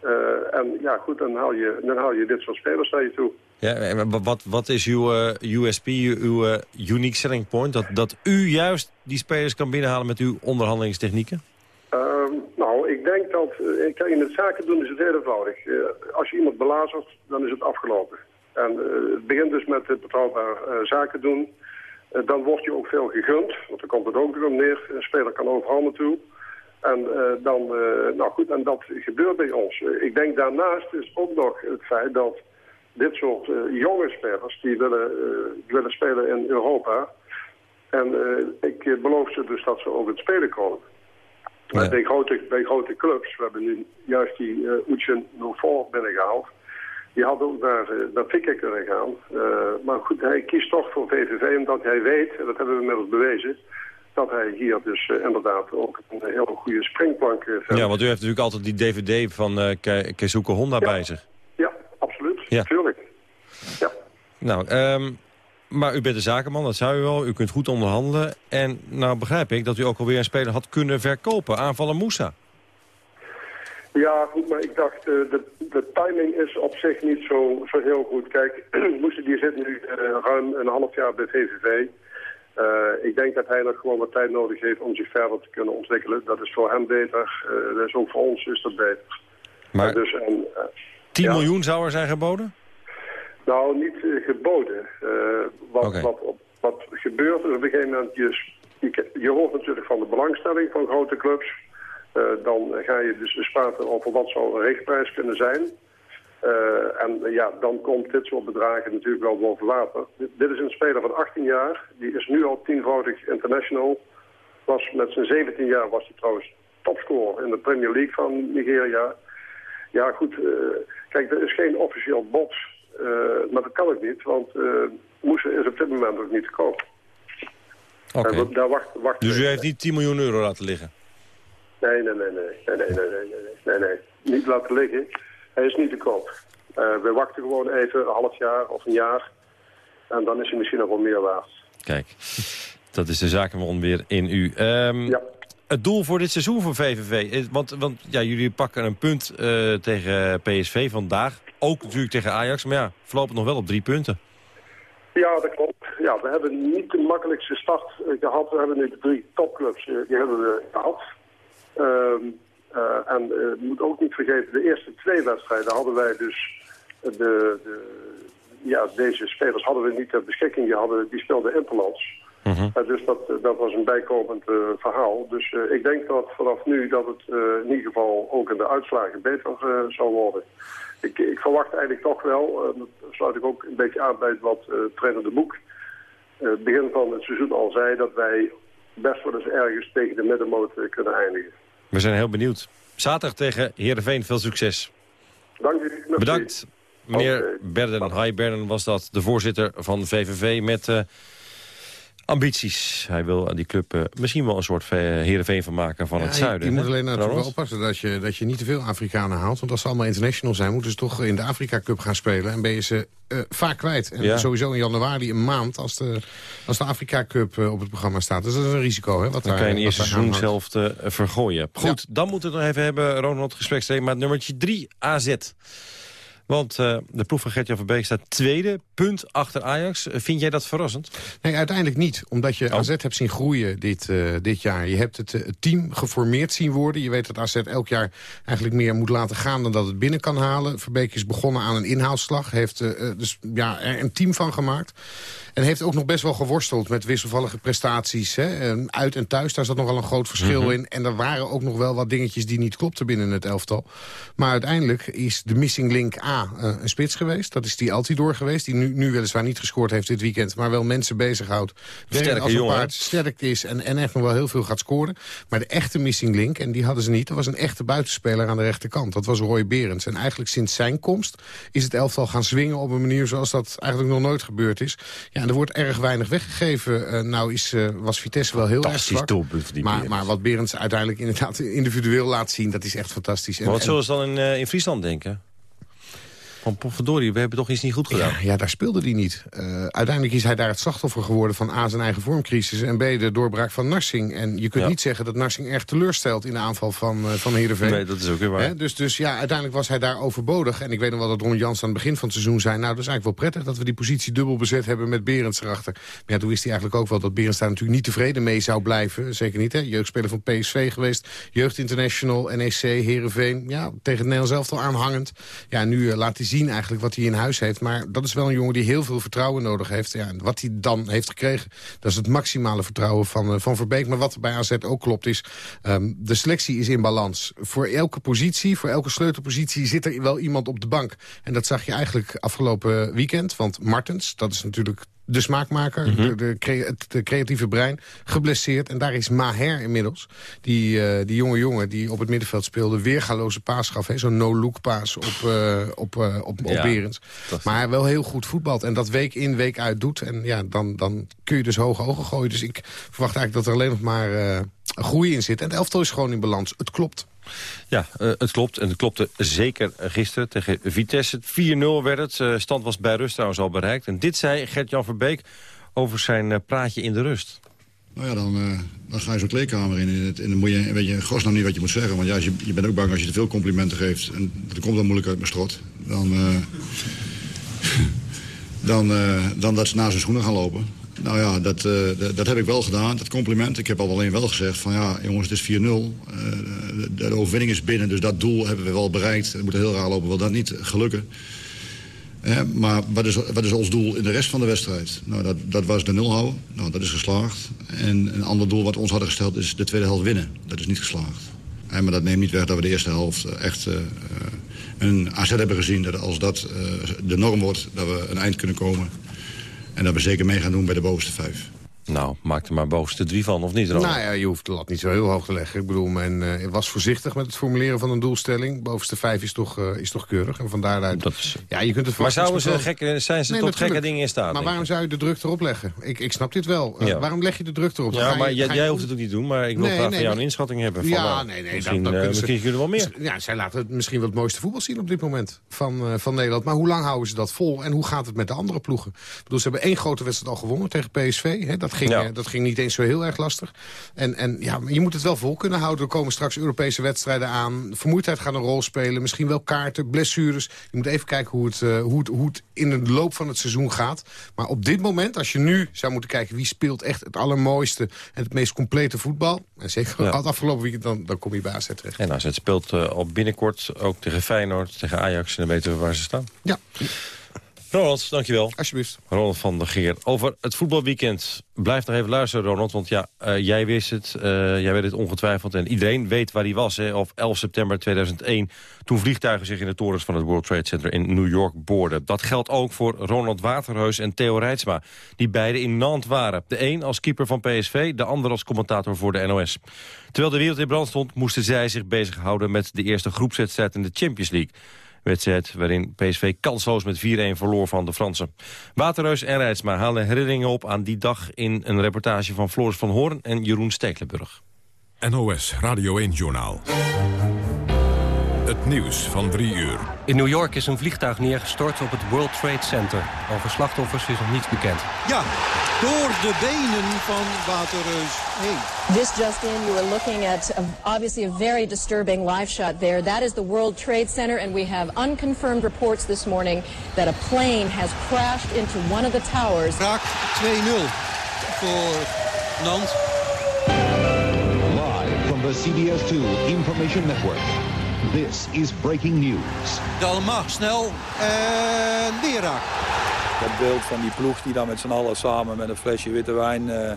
Eh, en ja goed, dan haal, je, dan haal je dit soort spelers naar je toe. Ja, en wa- wat, wat is uw eh, USP, uw, eh, unique selling point? Dat, dat u juist die spelers kan binnenhalen met uw onderhandelingstechnieken? Ehm, nou, ik denk dat... eh, kijk, in het zaken doen is het heel eenvoudig. Eh, als je iemand belazert, dan is het afgelopen. En eh, het begint dus met het betrouwbaar eh, zaken doen. Eh, dan wordt je ook veel gegund, want daar komt het ook weer neer. Een speler kan overal naartoe. En uh, dan, uh, nou goed, en dat gebeurt bij ons. Uh, ik denk daarnaast is ook nog het feit dat dit soort jonge spelers, die willen, willen spelen in Europa. En ik beloof ze dus dat ze ook het spelen komen. Ja. Bij, grote, bij grote clubs, we hebben nu juist die uh, Uchen Nouveau binnengehaald. Die had ook naar, naar Fikke kunnen gaan. maar goed, hij kiest toch voor VVV omdat hij weet, en dat hebben we inmiddels bewezen dat hij hier dus uh, inderdaad ook een hele goede springplank uh, Ja, want u heeft natuurlijk altijd die DVD van uh, Ke Keisuke Honda ja. bij zich. Ja, absoluut. Ja. Tuurlijk. Ja. Nou, um, maar u bent een zakenman, dat zou u wel. U kunt goed onderhandelen. En nou begrijp ik dat u ook alweer een speler had kunnen verkopen. Aanvallen Moussa. Ja, goed, maar ik dacht, de, de timing is op zich niet zo, zo heel goed. Kijk, Moussa die zit nu ruim een half jaar bij VVV. Uh, ik denk dat hij nog gewoon wat tijd nodig heeft om zich verder te kunnen ontwikkelen. Dat is voor hem beter. Uh, dat is ook voor ons is dat beter. Maar dus, en, 10 ja. miljoen zou er zijn geboden? Nou, niet geboden. wat, okay. wat, wat, wat gebeurt is op een gegeven moment... Je, je, je hoort natuurlijk van de belangstelling van grote clubs. Dan ga je dus praten over wat zou een richtprijs kunnen zijn... Uh, en ja, dan komt dit soort bedragen natuurlijk wel boven water. Dit, dit, is een speler van 18 jaar. Die is nu al tienvoudig international. Was met zijn 17 jaar was hij trouwens topscorer in de Premier League van Nigeria. Ja goed, uh, kijk, er is geen officieel bod. Uh, maar dat kan ook niet, want Moesen is op dit moment ook niet te koop. Oké. Okay. Daar wacht, wacht dus u heeft niet 10 miljoen euro laten liggen? Nee, nee, nee, nee. Nee, nee, nee, nee, nee, nee, nee. Niet laten liggen. Hij is niet te koop. Uh, we wachten gewoon even een half jaar of een jaar. En dan is hij misschien nog wel meer waard. Kijk, dat is de zakenman weer in u. Um, ja. Het doel voor dit seizoen van VVV, want, want ja, jullie pakken een punt uh, tegen PSV vandaag. Ook natuurlijk tegen Ajax, maar ja, voorlopig nog wel op drie punten. Ja, dat klopt. Ja, we hebben niet de makkelijkste start gehad. We hebben nu de drie topclubs, die hebben we gehad. Um, uh, en je uh, moet ook niet vergeten, de eerste twee wedstrijden hadden wij dus... De, de, ja, deze spelers hadden we niet ter beschikking. Die, hadden, die speelden interlands. Mhm. Uh -huh. dus dat, dat was een bijkomend verhaal. Dus ik denk dat vanaf nu dat het in ieder geval ook in de uitslagen beter zal worden. Ik, ik, verwacht eigenlijk toch wel, dat sluit ik ook een beetje aan bij wat trainer de Boek... het begin van het seizoen al zei dat wij best wel eens ergens tegen de middenmoot kunnen eindigen. We zijn heel benieuwd. Zaterdag tegen Heerenveen, veel succes. Dank u. Bedankt. Meneer okay. Berden, hi Berden was dat, de voorzitter van VVV met uh, ambities. Hij wil die club uh, misschien wel een soort Heerenveen van maken van ja, het zuiden. Je, moet alleen natuurlijk oppassen dat je, dat je niet te veel Afrikanen haalt. Want als ze allemaal international zijn, moeten ze toch in de Afrika Cup gaan spelen. En ben je ze uh, vaak kwijt. En Ja. sowieso in januari een maand als de, als de Afrika Cup uh, op het programma staat. Dus dat is een risico. Hè, wat Dan daar, kan je wat eerste seizoen zelf te vergooien. Goed, dan moeten we het nog even hebben, Ronald Gespreksthema. Nummertje 3, AZ. Want uh, de ploeg van Gert-Jan Verbeek staat tweede, punt achter Ajax. Uh, Vind jij dat verrassend? Nee, uiteindelijk niet. Omdat je AZ hebt zien groeien dit, uh, dit jaar. Je hebt het, het, team geformeerd zien worden. Je weet dat AZ elk jaar eigenlijk meer moet laten gaan dan dat het binnen kan halen. Verbeek is begonnen aan een inhaalslag. Heeft dus, ja, er een team van gemaakt. En heeft ook nog best wel geworsteld met wisselvallige prestaties. Hè? Uit en thuis, daar zat nogal een groot verschil Mhm. in. En er waren ook nog wel wat dingetjes die niet klopten binnen het elftal. Maar uiteindelijk is de missing link A een spits geweest. Dat is die Altidor geweest, die nu nu, nu weliswaar niet gescoord heeft dit weekend... maar wel mensen bezighoudt. Sterke als een jongen, paard sterk is en, en echt nog wel heel veel gaat scoren. Maar de echte missing link, en die hadden ze niet... dat was een echte buitenspeler aan de rechterkant. Dat was Roy Berends. En eigenlijk sinds zijn komst is het elftal gaan zwingen... op een manier zoals dat eigenlijk nog nooit gebeurd is. Ja, en er wordt erg weinig weggegeven. Uh, nou is, uh, was Vitesse wel heel erg zwak. die maar, maar wat Berends uiteindelijk inderdaad individueel laat zien... dat is echt fantastisch. En, Maar wat en- zullen ze dan in, eh, in Friesland denken? Van potverdorie, we hebben toch iets niet goed gedaan. Ja, ja, daar speelde hij niet. Eh, uiteindelijk is hij daar het slachtoffer geworden van A, zijn eigen vormcrisis... en B, de doorbraak van Narsing. En je kunt Ja. niet zeggen dat Narsing erg teleurstelt in de aanval van, eh van Heerenveen. Nee, dat is ook weer waar. Hè, dus, dus ja, uiteindelijk was hij daar overbodig. En ik weet nog wel dat Ron Jans aan het begin van het seizoen zei... nou, dat is eigenlijk wel prettig dat we die positie dubbel bezet hebben met Berends erachter. Maar ja, toen wist hij eigenlijk ook wel dat Berends daar natuurlijk niet tevreden mee zou blijven. Zeker niet, hè. Jeugdspeler van PSV geweest, Jeugd International, NEC, Heerenveen. Ja, tegen het Nederlands elftal aanhangend. Ja, nu eh, laat hij zien eigenlijk wat hij in huis heeft. Maar dat is wel een jongen die heel veel vertrouwen nodig heeft. Ja, en wat hij dan heeft gekregen, dat is het maximale vertrouwen van, eh, van Verbeek. Maar wat bij AZ ook klopt is, ehm, de selectie is in balans. Voor elke positie, voor elke sleutelpositie zit er wel iemand op de bank. En dat zag je eigenlijk afgelopen weekend. Want Martens, dat is natuurlijk de smaakmaker, de, de, crea- het de creatieve brein, geblesseerd. En daar is Maher inmiddels, die, eh, die jonge jongen die op het middenveld speelde... weergaloze paas gaf, hè, zo'n no-look paas op, eh, op, eh, op, Berends. Maar wel heel goed voetbalt en dat week in, week uit doet. En ja, dan, dan kun je dus hoge ogen gooien. Dus ik verwacht eigenlijk dat er alleen nog maar groei in zit. En het elftal is gewoon in balans. Het klopt. Ja, eh, het klopt. En het klopte zeker gisteren tegen Vitesse. 4-0 werd het. Eh, stand was bij rust trouwens al bereikt. En dit zei Gert-Jan Verbeek over zijn eh, praatje in de rust. Nou ja, dan, dan ga je zo'n kleedkamer in. En, dan moet je, weet je godsnaam niet wat je moet zeggen. Want ja, je, bent ook bang als je te veel complimenten geeft. En dat komt dan moeilijk uit mijn strot. Dan, dan, dan dat ze na zijn schoenen gaan lopen. Nou ja, dat, eh, dat, dat heb ik wel gedaan, dat compliment. Ik heb al alleen wel gezegd van ja, jongens, het is 4-0. Eh, de, overwinning is binnen, dus dat doel hebben we wel bereikt. Het moet heel raar lopen, wil dat niet gelukken. Eh, maar wat is, wat is ons doel in de rest van de wedstrijd? Nou, dat, dat was de nul houden. Nou, dat is geslaagd. En een ander doel wat ons hadden gesteld is de tweede helft winnen. Dat is niet geslaagd. Maar dat neemt niet weg dat we de eerste helft echt een AZ hebben gezien. Dat als dat de norm wordt, dat we een eind kunnen komen. En dat we zeker mee gaan doen bij de bovenste vijf. Nou, maak er maar bovenste drie van, of niet, Ronald? Nou ja, je hoeft de lat niet zo heel hoog te leggen. Ik bedoel, men eh, was voorzichtig met het formuleren van een doelstelling. Bovenste vijf is toch, eh, is toch keurig. En van daaruit... ja, je kunt het maar zouden ze gekke, zijn ze Nee, tot natuurlijk. gekke dingen in staat? Maar waarom zou je de druk erop leggen? Ik, ik snap dit wel. Eh, Ja. waarom leg je de druk erop? Ja, je- maar jij, je- hoeft het ook niet te doen, maar ik wil Nee, graag nee, van jou een inschatting hebben. Van, ja, nee, nee. Misschien, dan, dan kunnen misschien we wel meer. Ja, zij laten het misschien wel het mooiste voetbal zien op dit moment van, van Nederland. Maar hoe lang houden ze dat vol? En hoe gaat het met de andere ploegen? Ik bedoel, ze hebben één grote wedstrijd al gewonnen tegen PSV. Hè? Dat, ging, Ja. eh, dat ging niet eens zo heel erg lastig. En, en ja, je moet het wel vol kunnen houden. Er komen straks Europese wedstrijden aan. Vermoeidheid gaat een rol spelen. Misschien wel kaarten, blessures. Je moet even kijken hoe het, eh, hoe, het, hoe het in de loop van het seizoen gaat. Maar op dit moment, als je nu zou moeten kijken... wie speelt echt het allermooiste en het meest complete voetbal... en zeker Ja. het afgelopen weekend, dan, dan kom je bij AZ terecht. En AZ speelt eh, al binnenkort ook tegen Feyenoord, tegen Ajax. En dan weten we waar ze staan. Ja. Ronald, dankjewel. Alsjeblieft. Ronald van der Geer. Over het voetbalweekend. Blijf nog even luisteren, Ronald. Want ja, eh, jij wist het. eh, jij weet het ongetwijfeld. En iedereen weet waar hij was. Hè, op 11 september 2001. Toen vliegtuigen zich in de torens van het World Trade Center in New York boorden. Dat geldt ook voor Ronald Waterheus en Theo Reitsma. Die beide in Nantes waren. De een als keeper van PSV. De ander als commentator voor de NOS. Terwijl de wereld in brand stond, moesten zij zich bezighouden... met de eerste groepswedstrijd in de Champions League wedstrijd waarin PSV kansloos met 4-1 verloor van de Fransen. Waterreus en Rijtsma halen herinneringen op aan die dag... in een reportage van Floris van Hoorn en Jeroen Stekelenburg. NOS Radio 1-journaal. Het nieuws van drie uur. In New York is een vliegtuig neergestort op het World Trade Center. Over slachtoffers is nog niets bekend. Ja, door de benen van Waterreus heen. This just in, you are looking at a, obviously a very disturbing live shot there. That is the World Trade Center, and we have unconfirmed reports this morning that a plane has crashed into one of the towers. Raak 2-0 voor Nant. Live from the CBS2 Information Network. This is breaking news. Dalma, snel eh, en weer raak. Dat beeld van die ploeg die dan met z'n allen samen met een flesje witte wijn, eh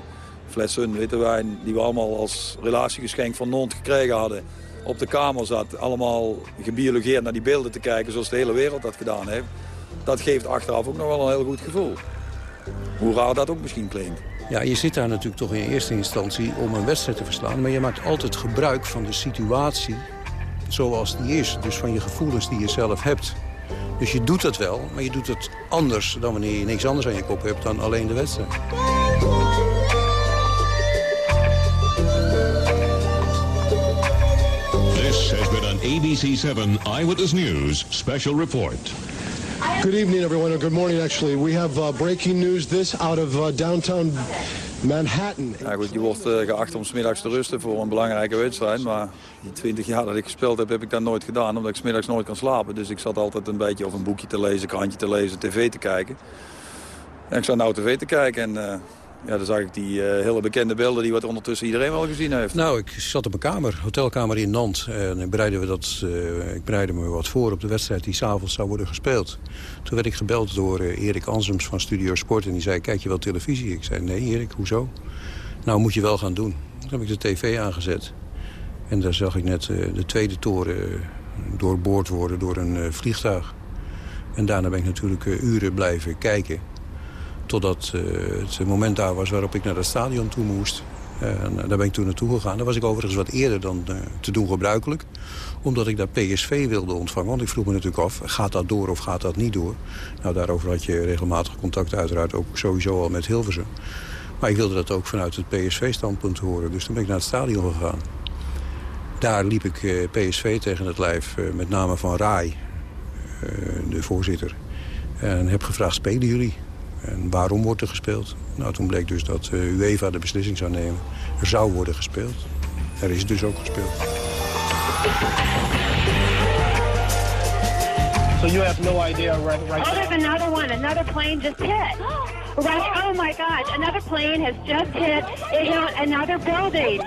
flessen witte wijn, die we allemaal als relatiegeschenk van Nont gekregen hadden, op de kamer zat. Allemaal gebiologeerd naar die beelden te kijken zoals de hele wereld dat gedaan heeft. dat geeft achteraf ook nog wel een heel goed gevoel. Hoe raar dat ook misschien klinkt. Ja, je zit daar natuurlijk toch in eerste instantie om een wedstrijd te verslaan. Maar je maakt altijd gebruik van de situatie zoals die is. Dus van je gevoelens die je zelf hebt. Dus je doet dat wel, maar je doet het anders dan wanneer je niks anders aan je kop hebt dan alleen de wedstrijd. This has been an ABC 7 Eyewitness News special report. Good evening, everyone, or good morning, actually. We have uh, breaking news. This out of uh, downtown Manhattan. Ja, goed, je wordt uh, geacht om smiddags te rusten voor een belangrijke wedstrijd. Maar die 20 jaar dat ik gespeeld heb, heb ik dat nooit gedaan. Omdat ik smiddags nooit kan slapen. Dus ik zat altijd een beetje of een boekje te lezen, krantje te lezen, tv te kijken. En ik zat nou tv te kijken en uh, ja, dan zag ik die uh, hele bekende beelden... die wat ondertussen iedereen wel gezien heeft. Nou, ik zat op een kamer, hotelkamer in Nantes. En ik bereidde, we dat, ik bereidde me wat voor op de wedstrijd die s'avonds zou worden gespeeld. Toen werd ik gebeld door Erik Ansems van Studio Sport. En die zei, kijk je wel televisie? Ik zei, nee Erik, hoezo? Nou, moet je wel gaan doen. Toen heb ik de tv aangezet. En daar zag ik net de tweede toren doorboord worden door een vliegtuig. En daarna ben ik natuurlijk uren blijven kijken. Totdat uh, het moment daar was waarop ik naar het stadion toe moest. En daar ben ik toen naartoe gegaan. Daar was ik overigens wat eerder dan uh, te doen gebruikelijk. Omdat ik daar PSV wilde ontvangen. Want ik vroeg me natuurlijk af, gaat dat door of gaat dat niet door? Nou, daarover had je regelmatig contact uiteraard ook sowieso al met Hilversum. Maar ik wilde dat ook vanuit het PSV-standpunt horen. Dus toen ben ik naar het stadion gegaan. Daar liep ik PSV tegen het lijf, met name van Rai, de voorzitter. En heb gevraagd, spelen jullie? En waarom wordt er gespeeld? Nou, toen bleek dus dat uh, UEFA de beslissing zou nemen. Er zou worden gespeeld. Er is dus ook gespeeld. So you have no idea right, right Oh, there's another one. Another plane just hit. Right. Oh my gosh. Another plane has just hit. It hit another building.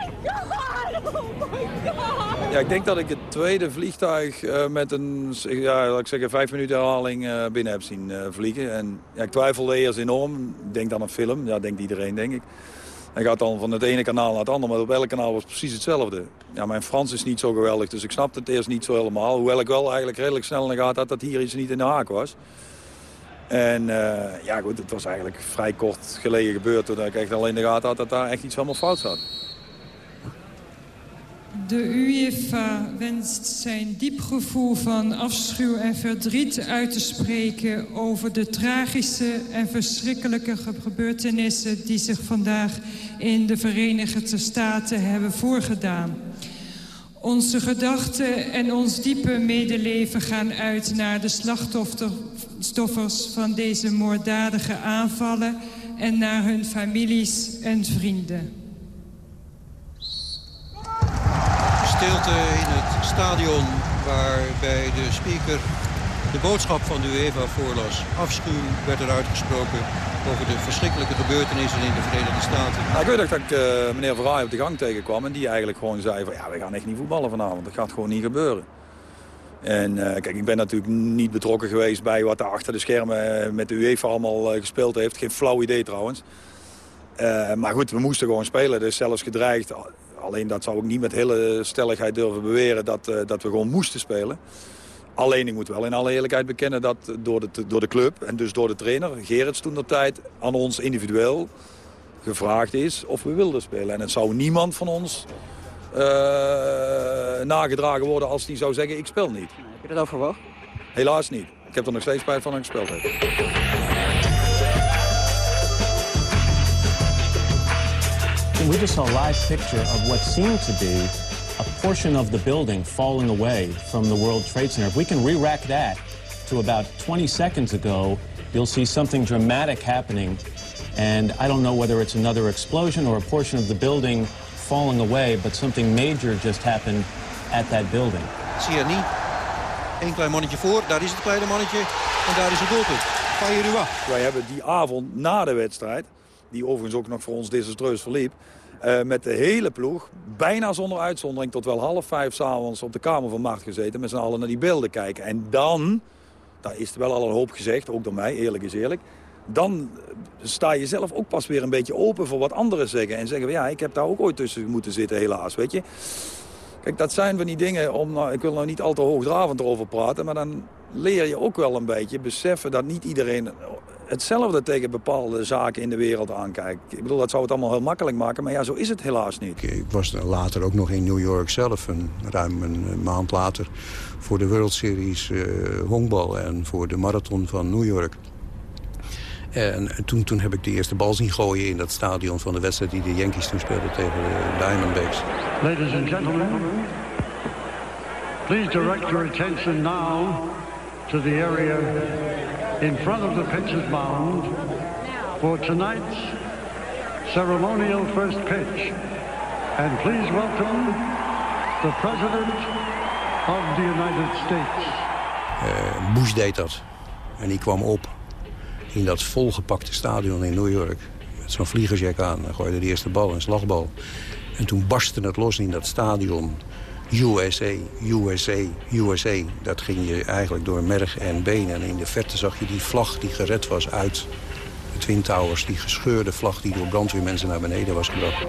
Ja, ik denk dat ik het tweede vliegtuig uh, met een, ja, laat ik zeggen, vijf minuten herhaling uh, binnen heb zien uh, vliegen. En ja, ik twijfelde eerst enorm. Ik denk dan een film. Ja, denkt iedereen, denk ik. Hij gaat dan van het ene kanaal naar het andere, maar op elk kanaal was het precies hetzelfde. Ja, mijn Frans is niet zo geweldig, dus ik snapte het eerst niet zo helemaal. Hoewel ik wel eigenlijk redelijk snel in de gaten had dat hier iets niet in de haak was. En ja goed, het was eigenlijk vrij kort geleden gebeurd... toen ik echt al in de gaten had dat daar echt iets helemaal fout zat. De UEFA wenst zijn diep gevoel van afschuw en verdriet uit te spreken... over de tragische en verschrikkelijke gebeurtenissen... die zich vandaag in de Verenigde Staten hebben voorgedaan. Onze gedachten en ons diepe medeleven gaan uit naar de slachtoffers van deze moorddadige aanvallen... en naar hun families en vrienden. Stilte in het stadion waarbij de speaker de boodschap van de UEFA voorlas. Afschuw werd er uitgesproken over de verschrikkelijke gebeurtenissen in de Verenigde Staten. Ik weet dat ik uh, meneer Verraai op de gang tegenkwam en die eigenlijk gewoon zei van ja, we gaan echt niet voetballen vanavond. Dat gaat gewoon niet gebeuren. En uh, kijk, ik ben natuurlijk niet betrokken geweest bij wat er achter de schermen met de UEFA allemaal gespeeld heeft. Geen flauw idee trouwens. maar goed, we moesten gewoon spelen. Er is zelfs gedreigd Alleen dat zou ik niet met hele stelligheid durven beweren dat, uh, dat we gewoon moesten spelen. Alleen ik moet wel in alle eerlijkheid bekennen dat door de, door de club en dus door de trainer, Gerrits toen de tijd, aan ons individueel gevraagd is of we wilden spelen. En het zou niemand van ons uh, nagedragen worden als die zou zeggen ik speel niet. Heb je dat al verwacht? Helaas niet. Ik heb er nog steeds spijt van dat ik gespeeld heb. We just saw a live picture of what seemed to be a portion of the building falling away from the World Trade Center. If we can re-rack that to about 20 seconds ago, you'll see something dramatic happening. And I don't know whether it's another explosion or a portion of the building falling away, but something major just happened at that building. Zie je niet? Eén klein mannetje voor, daar is het kleine mannetje en daar is het doelpunt. Fayerua. Wij hebben die avond na de wedstrijd die overigens ook nog voor ons desastreus verliep... Uh, met de hele ploeg, bijna zonder uitzondering... tot wel half vijf s'avonds op de Kamer van Macht gezeten... met z'n allen naar die beelden kijken. En dan, daar is er wel al een hoop gezegd, ook door mij, eerlijk is eerlijk... dan sta je zelf ook pas weer een beetje open voor wat anderen zeggen. En zeggen, ja, ik heb daar ook ooit tussen moeten zitten, helaas, weet je. Kijk, dat zijn van die dingen, om, nou, ik wil nou niet al te hoogdravend erover praten... maar dan leer je ook wel een beetje beseffen dat niet iedereen hetzelfde tegen bepaalde zaken in de wereld aankijkt. Ik bedoel, dat zou het allemaal heel makkelijk maken, maar ja, zo is het helaas niet. Ik was later ook nog in New York zelf, een, ruim een maand later... voor de World Series uh, honkbal en voor de marathon van New York. En toen, toen heb ik de eerste bal zien gooien in dat stadion van de wedstrijd... die de Yankees toen speelden tegen de Diamondbacks. Ladies and gentlemen, please direct your attention now to the area in front of the pitcher's mound for tonight's ceremonial first pitch. And please welcome the President of the United States. Uh, Bush deed dat. En die kwam op in dat volgepakte stadion in New York. Met zo'n vliegersjack aan. En gooide de eerste bal, een slagbal. En toen barstte het los in dat stadion. USA, USA, USA. Dat ging je eigenlijk door merg en benen. En in de verte zag je die vlag die gered was uit de Twin Towers. Die gescheurde vlag die door brandweermensen naar beneden was gebracht.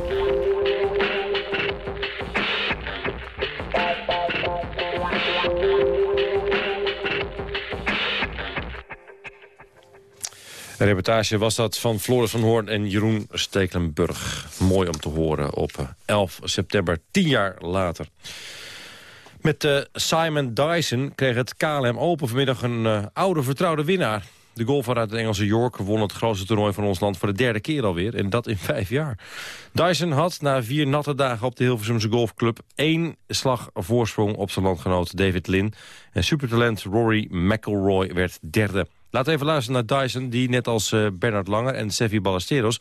Een reportage was dat van Floris van Hoorn en Jeroen Stekelenburg. Mooi om te horen op 11 september, tien jaar later. Met uh, Simon Dyson kreeg het KLM Open vanmiddag een uh, oude vertrouwde winnaar. De golfer uit het Engelse York won het grootste toernooi van ons land voor de derde keer alweer. En dat in vijf jaar. Dyson had na vier natte dagen op de Hilversumse Golfclub... één slag voorsprong op zijn landgenoot David Lin. En supertalent Rory McIlroy werd derde. We even luisteren naar Dyson, die net als uh, Bernard Langer en Sevi Ballesteros...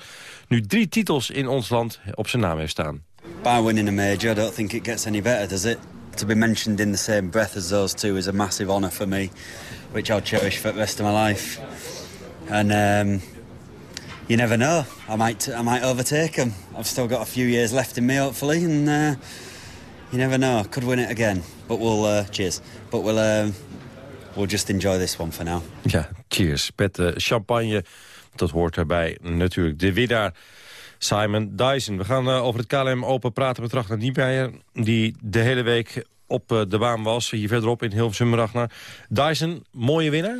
nu drie titels in ons land op zijn naam heeft staan. By winning a major, I don't think it gets any better, does it? To be mentioned in the same breath as those two is a massive honour for me, which I'll cherish for the rest of my life. And um, you never know, I might, I might overtake them. I've still got a few years left in me, hopefully, and uh, you never know, I could win it again. But we'll, uh, cheers, but we'll... Uh, we'll just enjoy this one for now. Ja, cheers. Met uh, champagne, dat hoort erbij natuurlijk. De winnaar Simon Dyson. We gaan uh, over het KLM Open praten met Ragnar Niemeyer... die de hele week op uh, de baan was, hier verderop in Hilversum, Ragnar. Dyson, mooie winnaar?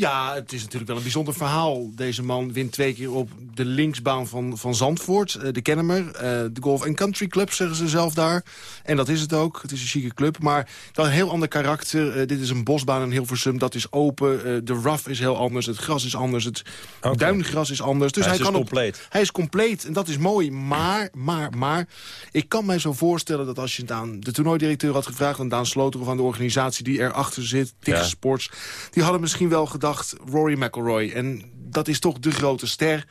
Ja, het is natuurlijk wel een bijzonder verhaal. Deze man wint twee keer op de linksbaan van, van Zandvoort, uh, de Kennemer. Uh, de Golf Country Club, zeggen ze zelf daar. En dat is het ook. Het is een chique club, maar wel een heel ander karakter. Uh, dit is een bosbaan in Hilversum, dat is open. de rough is heel anders, het gras is anders, het okay. duingras is anders. Dus hij, hij is kan compleet. Op, hij is compleet en dat is mooi. Maar, maar, maar, ik kan mij zo voorstellen dat als je het aan de toernooidirecteur had gevraagd... aan Daan Sloter of aan de organisatie die erachter zit, Tigger ja. Sports... die hadden misschien wel gedacht Rory McIlroy. En dat is toch de grote ster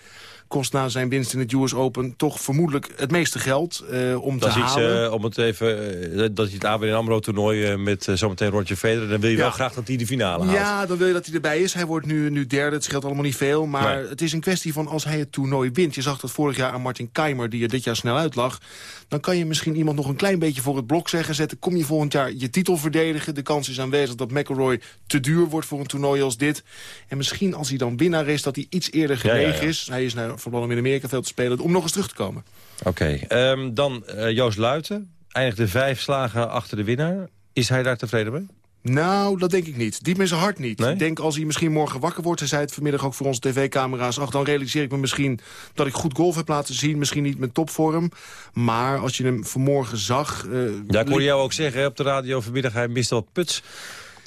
kost na zijn winst in het US Open toch vermoedelijk het meeste geld uh, om dat te is halen. Iets, uh, om het even, uh, dat je het ABN AMRO-toernooi met zometeen Roger Federer... dan wil je ja. wel graag dat hij de finale haalt. Ja, dan wil je dat hij erbij is. Hij wordt nu, nu derde, het scheelt allemaal niet veel. Maar nee. het is een kwestie van als hij het toernooi wint. Je zag dat vorig jaar aan Martin Keimer, die er dit jaar snel uit lag. Dan kan je misschien iemand nog een klein beetje voor het blok zeggen zetten. Kom je volgend jaar je titel verdedigen. De kans is aanwezig dat McIlroy te duur wordt voor een toernooi als dit. En misschien als hij dan winnaar is, dat hij iets eerder ja, ja, is. Hij is naar verband in Amerika veel te spelen om nog eens terug te komen. Oké, okay. um, dan uh, Joost Luiten. Eindigde vijf slagen achter de winnaar. Is hij daar tevreden mee? Nou, dat denk ik niet. Diep in zijn hart niet. Nee? Ik denk als hij misschien morgen wakker wordt... hij zei het vanmiddag ook voor onze tv-camera's... ach, dan realiseer ik me misschien dat ik goed golf heb laten zien. Misschien niet met topvorm. Maar als je hem vanmorgen zag... Uh, ja, ik hoorde jou ook zeggen op de radio vanmiddag... hij mist wat puts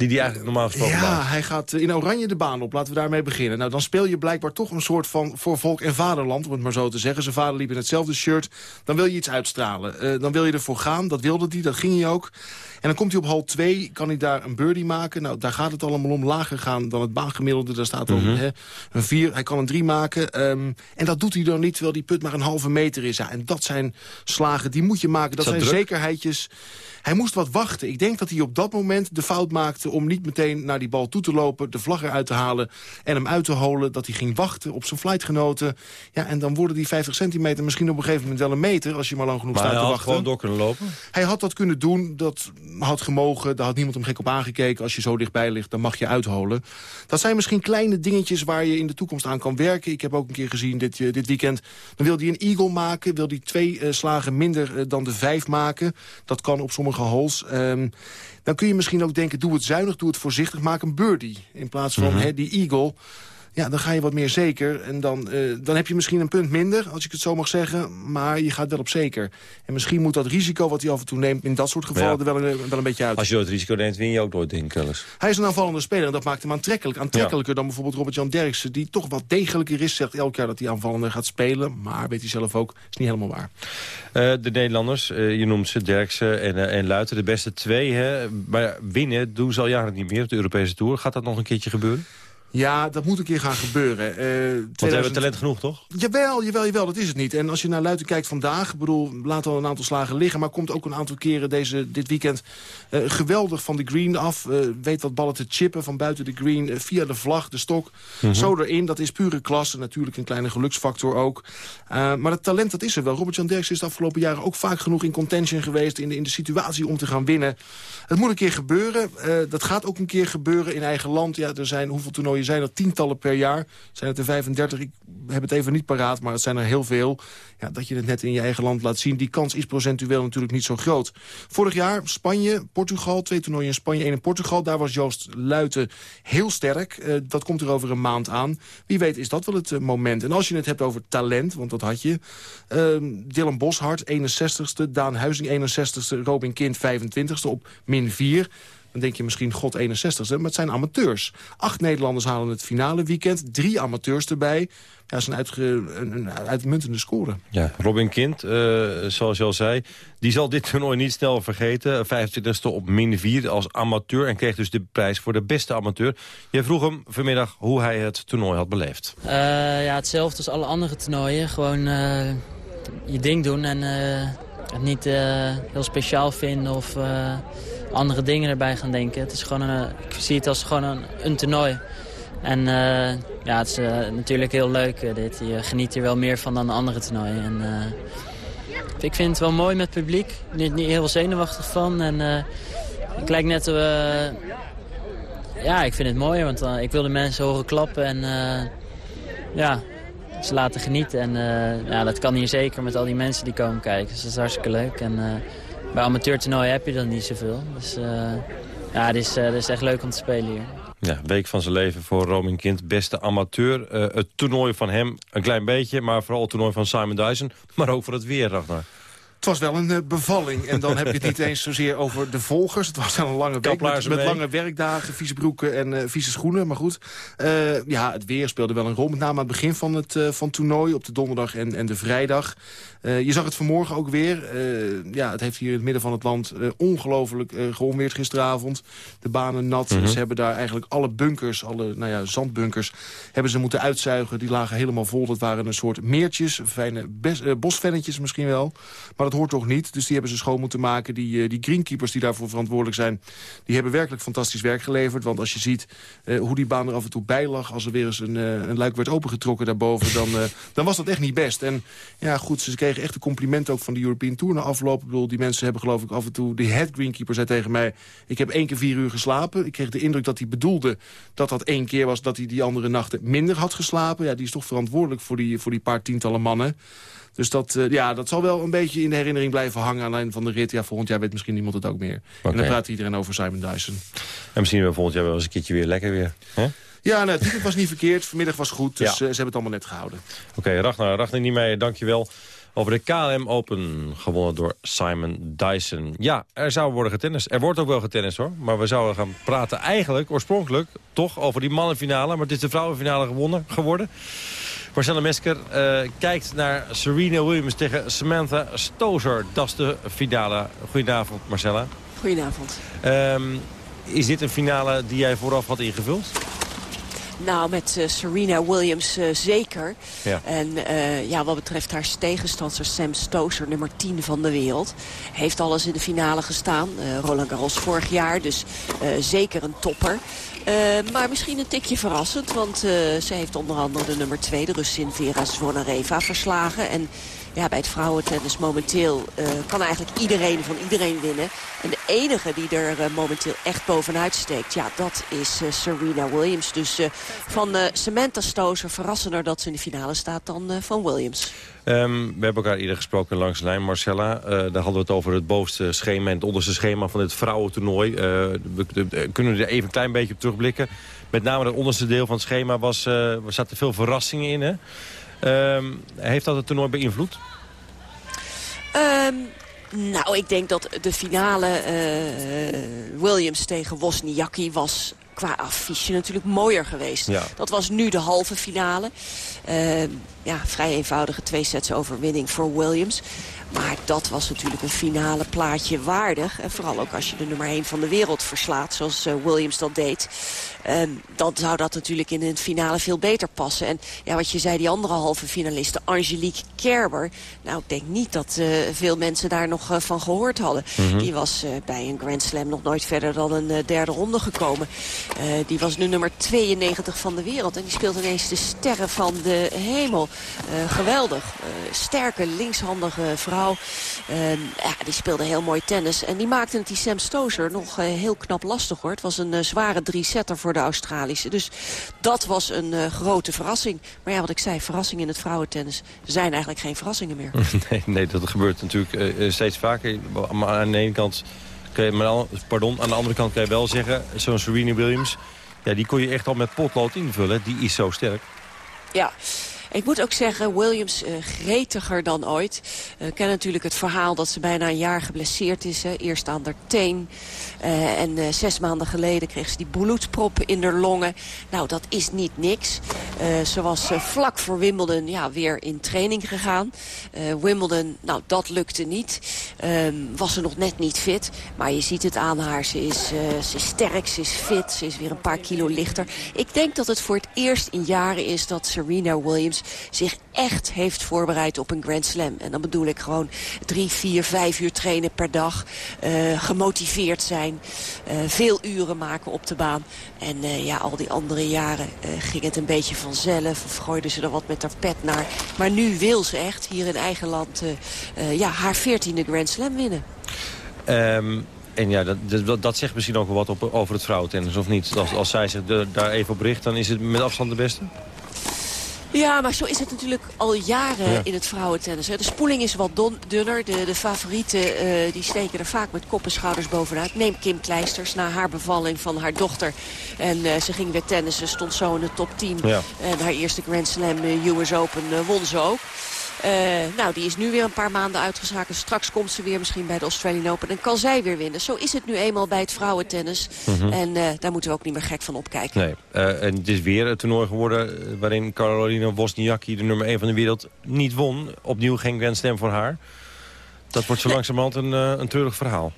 die die eigenlijk normaal gesproken Ja, maakt. hij gaat in oranje de baan op. Laten we daarmee beginnen. Nou, dan speel je blijkbaar toch een soort van voor volk en vaderland, om het maar zo te zeggen. Zijn vader liep in hetzelfde shirt. Dan wil je iets uitstralen. Uh, dan wil je ervoor gaan. Dat wilde hij, dat ging hij ook. En dan komt hij op hal 2, kan hij daar een birdie maken. Nou, daar gaat het allemaal om. Lager gaan dan het baangemiddelde. Daar staat mm -hmm. hè, een 4. Hij kan een 3 maken. Um, en dat doet hij dan niet, terwijl die put maar een halve meter is. Ja, en dat zijn slagen, die moet je maken. Dat, dat zijn druk? zekerheidjes. Hij moest wat wachten. Ik denk dat hij op dat moment de fout maakte om niet meteen naar die bal toe te lopen, de vlag eruit te halen en hem uit te holen. Dat hij ging wachten op zijn flightgenoten. Ja, en dan worden die 50 centimeter misschien op een gegeven moment wel een meter als je maar lang genoeg maar staat hij te had wachten. gewoon door kunnen lopen? Hij had dat kunnen doen, dat had gemogen, daar had niemand hem gek op aangekeken. Als je zo dichtbij ligt, dan mag je uitholen. Dat zijn misschien kleine dingetjes waar je in de toekomst aan kan werken. Ik heb ook een keer gezien dit, uh, dit weekend, dan wil hij een eagle maken, wil hij twee uh, slagen minder uh, dan de vijf maken. Dat kan op sommige holes. Um, dan kun je misschien ook denken, doe het zuinig, doe het voorzichtig, maak een birdie. In plaats van Mhm. die eagle ja, dan ga je wat meer zeker. En dan, eh, dan heb je misschien een punt minder, als ik het zo mag zeggen. Maar je gaat wel op zeker. En misschien moet dat risico wat hij af en toe neemt... in dat soort gevallen er wel een, wel een beetje uit. Als je het risico neemt, win je ook nooit, denk ik. Hij is een aanvallende speler en dat maakt hem aantrekkelijk. Aantrekkelijker dan bijvoorbeeld Robert-Jan Derksen... die toch wat degelijker is, zegt elk jaar dat hij aanvallender gaat spelen. Maar weet hij zelf ook, is niet helemaal waar. Eh, de Nederlanders, eh, je noemt ze, Derksen en, en Luiten, de beste twee. Hè? Maar winnen doen ze al jaren niet meer op de Europese Tour. Gaat dat nog een keertje gebeuren? Ja, dat moet een keer gaan gebeuren. Want we 2000 hebben talent genoeg, toch? Jawel, jawel, jawel, dat is het niet. En als je naar Luiten kijkt vandaag, bedoel, laat al een aantal slagen liggen... maar komt ook een aantal keren deze, dit weekend eh, geweldig van de green af. eh, weet wat ballen te chippen van buiten de green, via de vlag, de stok. Mhm. Zo erin, dat is pure klasse. Natuurlijk een kleine geluksfactor ook. Maar het talent, dat is er wel. Robert-Jan Derksen is de afgelopen jaren ook vaak genoeg in contention geweest... in de, in de situatie om te gaan winnen. Het moet een keer gebeuren. Dat gaat ook een keer gebeuren in eigen land. Ja, er zijn, hoeveel toernooien zijn er? Tientallen per jaar. Zijn het er 35? Ik heb het even niet paraat, maar het zijn er heel veel. Ja, dat je het net in je eigen land laat zien. Die kans is procentueel natuurlijk niet zo groot. Vorig jaar Spanje, Portugal. Twee toernooien in Spanje, één in Portugal. Daar was Joost Luiten heel sterk. Eh, dat komt er over een maand aan. Wie weet is dat wel het eh, moment. En als je het hebt over talent, want dat had je. Ehm, Dylan Boshart, 61ste. Daan Huizing, 61ste. Robin Kind, 25ste op min 4. Dan denk je misschien, god, 61ste. Maar het zijn amateurs. Acht Nederlanders halen het finale weekend. Drie amateurs erbij. Ja, dat is een, uitge, een, een uitmuntende score. Ja, Robin Kind, eh, zoals je al zei, die zal dit toernooi niet snel vergeten. 25e op min 4 als amateur en kreeg dus de prijs voor de beste amateur. Je vroeg hem vanmiddag hoe hij het toernooi had beleefd. Eh, ja, hetzelfde als alle andere toernooien. Gewoon eh, je ding doen en eh, het niet eh, heel speciaal vinden of eh, andere dingen erbij gaan denken. Het is gewoon een, ik zie het als gewoon een, toernooi. En eh, ja, het is eh, natuurlijk heel leuk eh, dit. Je geniet er wel meer van dan de andere toernooien. En, eh, ik vind het wel mooi met het publiek. Niet, niet heel zenuwachtig van. En, eh, ik lijk net... eh, ja, ik vind het mooi, want eh, ik wil de mensen horen klappen en eh, ja, ze laten genieten. En eh, ja, dat kan hier zeker met al die mensen die komen kijken. Dus dat is hartstikke leuk. En bij amateurtoernooien heb je dan niet zoveel. Dus uh, ja, het is, uh, het is echt leuk om te spelen hier. Ja, week van zijn leven voor Romin Kind, beste amateur. het toernooi van hem een klein beetje, maar vooral het toernooi van Simon Dyson. Maar ook voor het weer, Ragnar. Het was wel een uh, bevalling. En dan heb je het niet eens zozeer over de volgers. Het was wel een lange week met, met lange werkdagen, vieze broeken en uh, vieze schoenen. Maar goed, uh, ja, het weer speelde wel een rol. Met name aan het begin van het, van het toernooi, op de donderdag en, en de vrijdag. je zag het vanmorgen ook weer. ja, het heeft hier in het midden van het land ongelooflijk geonweerd gisteravond. De banen nat. Mhm. Mm -hmm. Ze hebben daar eigenlijk alle bunkers, alle nou ja, zandbunkers, hebben ze moeten uitzuigen. Die lagen helemaal vol. Dat waren een soort meertjes, fijne bosvennetjes misschien wel. Maar dat hoort toch niet. Dus die hebben ze schoon moeten maken. Die, die greenkeepers die daarvoor verantwoordelijk zijn... die hebben werkelijk fantastisch werk geleverd. Want als je ziet uh, hoe die baan er af en toe bij lag... als er weer eens een, uh, een luik werd opengetrokken daarboven... Dan, dan was dat echt niet best. En ja, goed, ze kregen echt een compliment ook van de European Tour na afloop. Ik bedoel, die mensen hebben geloof ik af en toe... de head greenkeeper zei tegen mij... ik heb één keer vier uur geslapen. Ik kreeg de indruk dat hij bedoelde dat dat één keer was... dat hij die andere nachten minder had geslapen. Ja, die is toch verantwoordelijk voor die, voor die paar tientallen mannen... Dus dat, uh, ja, dat zal wel een beetje in de herinnering blijven hangen aan einde van de rit. Ja, volgend jaar weet misschien niemand het ook meer. Okay. En dan praat iedereen over Simon Dyson. En misschien wel volgend jaar wel eens een keertje weer lekker weer. Ja, nou, het was niet verkeerd. Vanmiddag was goed, dus ja. uh, ze hebben het allemaal net gehouden. Oké, okay, Ragnar, Ragnar Niemeyer, dankjewel. Over de KLM Open, gewonnen door Simon Dyson. Ja, er zou worden getennist. Er wordt ook wel getennist hoor. Maar we zouden gaan praten eigenlijk, oorspronkelijk, toch over die mannenfinale. Maar het is de vrouwenfinale gewonnen, geworden. Marcella Mesker uh, kijkt naar Serena Williams tegen Samantha Stozer. Dat is de finale. Goedenavond, Marcella. Goedenavond. Um, is dit een finale die jij vooraf had ingevuld? Nou, met uh, Serena Williams uh, zeker. Ja. En uh, ja, wat betreft haar tegenstander Sam Stozer, nummer 10 van de wereld. Heeft alles in de finale gestaan. Roland Garros vorig jaar, dus zeker een topper. Maar misschien een tikje verrassend, want ze heeft onder andere de nummer 2, de Russin Vera Zvonareva, verslagen. En ja, bij het vrouwentennis momenteel uh, kan eigenlijk iedereen van iedereen winnen. En de enige die er uh, momenteel echt bovenuit steekt, ja, dat is uh, Serena Williams. Dus van Samantha Stozer verrassender dat ze in de finale staat dan van Williams. Um, we hebben elkaar eerder gesproken langs de lijn, Marcella. daar hadden we het over het bovenste schema en het onderste schema van het vrouwentoernooi. we, kunnen we er even een klein beetje op terugblikken. Met name het onderste deel van het schema was, er zaten veel verrassingen in. Hè? Um, heeft dat het toernooi beïnvloed? Um, nou, ik denk dat de finale uh, Williams tegen Wozniacki was qua affiche natuurlijk mooier geweest. Ja. Dat was nu de halve finale. Uh, ja, vrij eenvoudige twee sets overwinning voor Williams. Maar dat was natuurlijk een finale plaatje waardig. En vooral ook als je de nummer 1 van de wereld verslaat, zoals uh, Williams dat deed. Um, dan zou dat natuurlijk in het finale veel beter passen. En ja, wat je zei, die andere halve finaliste, Angelique Kerber. Nou, ik denk niet dat uh, veel mensen daar nog uh, van gehoord hadden. Mm -hmm. Die was bij een Grand Slam nog nooit verder dan een derde ronde gekomen. die was nu nummer 92 van de wereld. En die speelt ineens de sterren van de hemel. geweldig. sterke, linkshandige vrouw. Ja, die speelde heel mooi tennis. En die maakte het die Sam Stozer nog uh, heel knap lastig hoor. Het was een uh, zware drie-setter voor de Australische. Dus dat was een eh, grote verrassing. Maar ja, wat ik zei, verrassingen in het vrouwentennis zijn eigenlijk geen verrassingen meer. nee, nee dat gebeurt natuurlijk steeds vaker. Maar aan de ene kant... Kun je, pardon, aan de andere kant kan je wel zeggen... zo'n Serena Williams, ja, die kon je echt al met potlood invullen. Die is zo sterk. Ja, ik moet ook zeggen, Williams uh, gretiger dan ooit. Uh, ik ken natuurlijk het verhaal dat ze bijna een jaar geblesseerd is. Hè. Eerst aan haar teen. Uh, en zes maanden geleden kreeg ze die bloedproppen in haar longen. Nou, dat is niet niks. ze was vlak voor Wimbledon ja, weer in training gegaan. Wimbledon, nou, dat lukte niet. Ehm, was ze nog net niet fit. Maar je ziet het aan haar. Ze is, ze is sterk, ze is fit. Ze is weer een paar kilo lichter. Ik denk dat het voor het eerst in jaren is dat Serena Williams zich echt heeft voorbereid op een Grand Slam. En dan bedoel ik gewoon drie, vier, vijf uur trainen per dag. Uh, gemotiveerd zijn. Uh, veel uren maken op de baan. En uh, ja, al die andere jaren ging het een beetje vanzelf. Of gooide ze er wat met haar pet naar. Maar nu wil ze echt hier in eigen land ja, haar veertiende Grand Slam winnen. Um... En ja, dat, dat, zegt misschien ook wel wat over het vrouwentennis, of niet? Als, als zij zich daar even op richt, dan is het met afstand de beste? Ja, maar zo is het natuurlijk al jaren in het vrouwentennis. De spoeling is wat dunner. De, de favorieten uh, die steken er vaak met kop en schouders bovenuit. Neem Kim Kleisters na haar bevalling van haar dochter. En uh, ze ging weer tennissen, stond zo in de top 10. Ja. En haar eerste Grand Slam uh, US Open won ze ook. Uh, nou, die is nu weer een paar maanden uitgeschakeld. Straks komt ze weer misschien bij de Australian Open. En kan zij weer winnen. Zo is het nu eenmaal bij het vrouwentennis. Mm -hmm. En uh, daar moeten we ook niet meer gek van opkijken. Nee. Uh, en het is weer een toernooi geworden waarin Carolina Wozniacki, de nummer 1 van de wereld, niet won. Opnieuw geen Grand Slam voor haar. Dat wordt zo langzamerhand een, een treurig verhaal.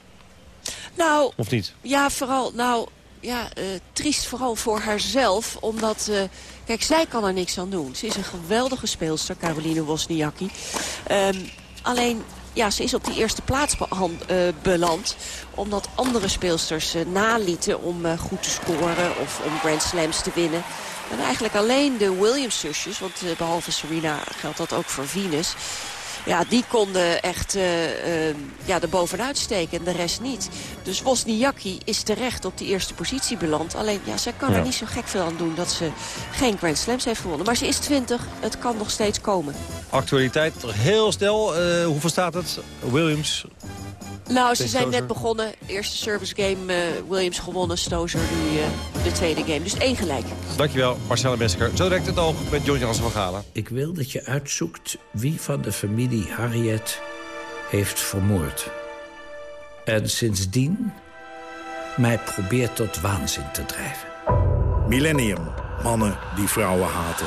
Nou, of niet? Ja, vooral, nou, ja, uh, triest vooral voor haarzelf. Omdat, uh, kijk, zij kan er niks aan doen. Ze is een geweldige speelster, Caroline Wozniacki. Um, alleen, ja, ze is op die eerste plaats uh, beland. Omdat andere speelsters nalieten om goed te scoren of om Grand Slams te winnen. En eigenlijk alleen de Williams-zusjes, want behalve Serena geldt dat ook voor Venus ja, die konden echt uh, uh, ja, er bovenuit steken en de rest niet. Dus Wozniacki is terecht op die eerste positie beland. Alleen, ja, zij kan ja. er niet zo gek veel aan doen dat ze geen Grand Slams heeft gewonnen. Maar ze is 20, het kan nog steeds komen. Actualiteit, heel snel. Uh, hoeveel staat het? Williams nou, ze zijn net begonnen. Eerste service game uh, Williams gewonnen. Stozer nu uh, de tweede game. Dus één gelijk. Dankjewel, Marcella Besseker. Zo direct het oog met John Jansen van Galen. Ik wil dat je uitzoekt wie van de familie Harriet heeft vermoord. En sindsdien mij probeert tot waanzin te drijven. Millennium. Mannen die vrouwen haten.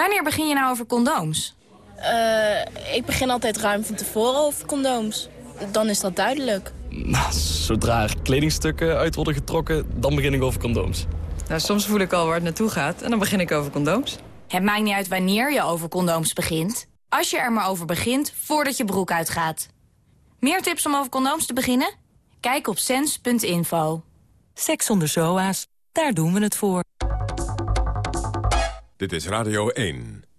Wanneer begin je nou over condooms? Uh, ik begin altijd ruim van tevoren over condooms. Dan is dat duidelijk. Nou, zodra er kledingstukken uit worden getrokken, dan begin ik over condooms. Nou, soms voel ik al waar het naartoe gaat en dan begin ik over condooms. Het maakt niet uit wanneer je over condooms begint. Als je er maar over begint, voordat je broek uitgaat. Meer tips om over condooms te beginnen? Kijk op sens.info. Seks zonder SOA's, daar doen we het voor. Dit is Radio 1.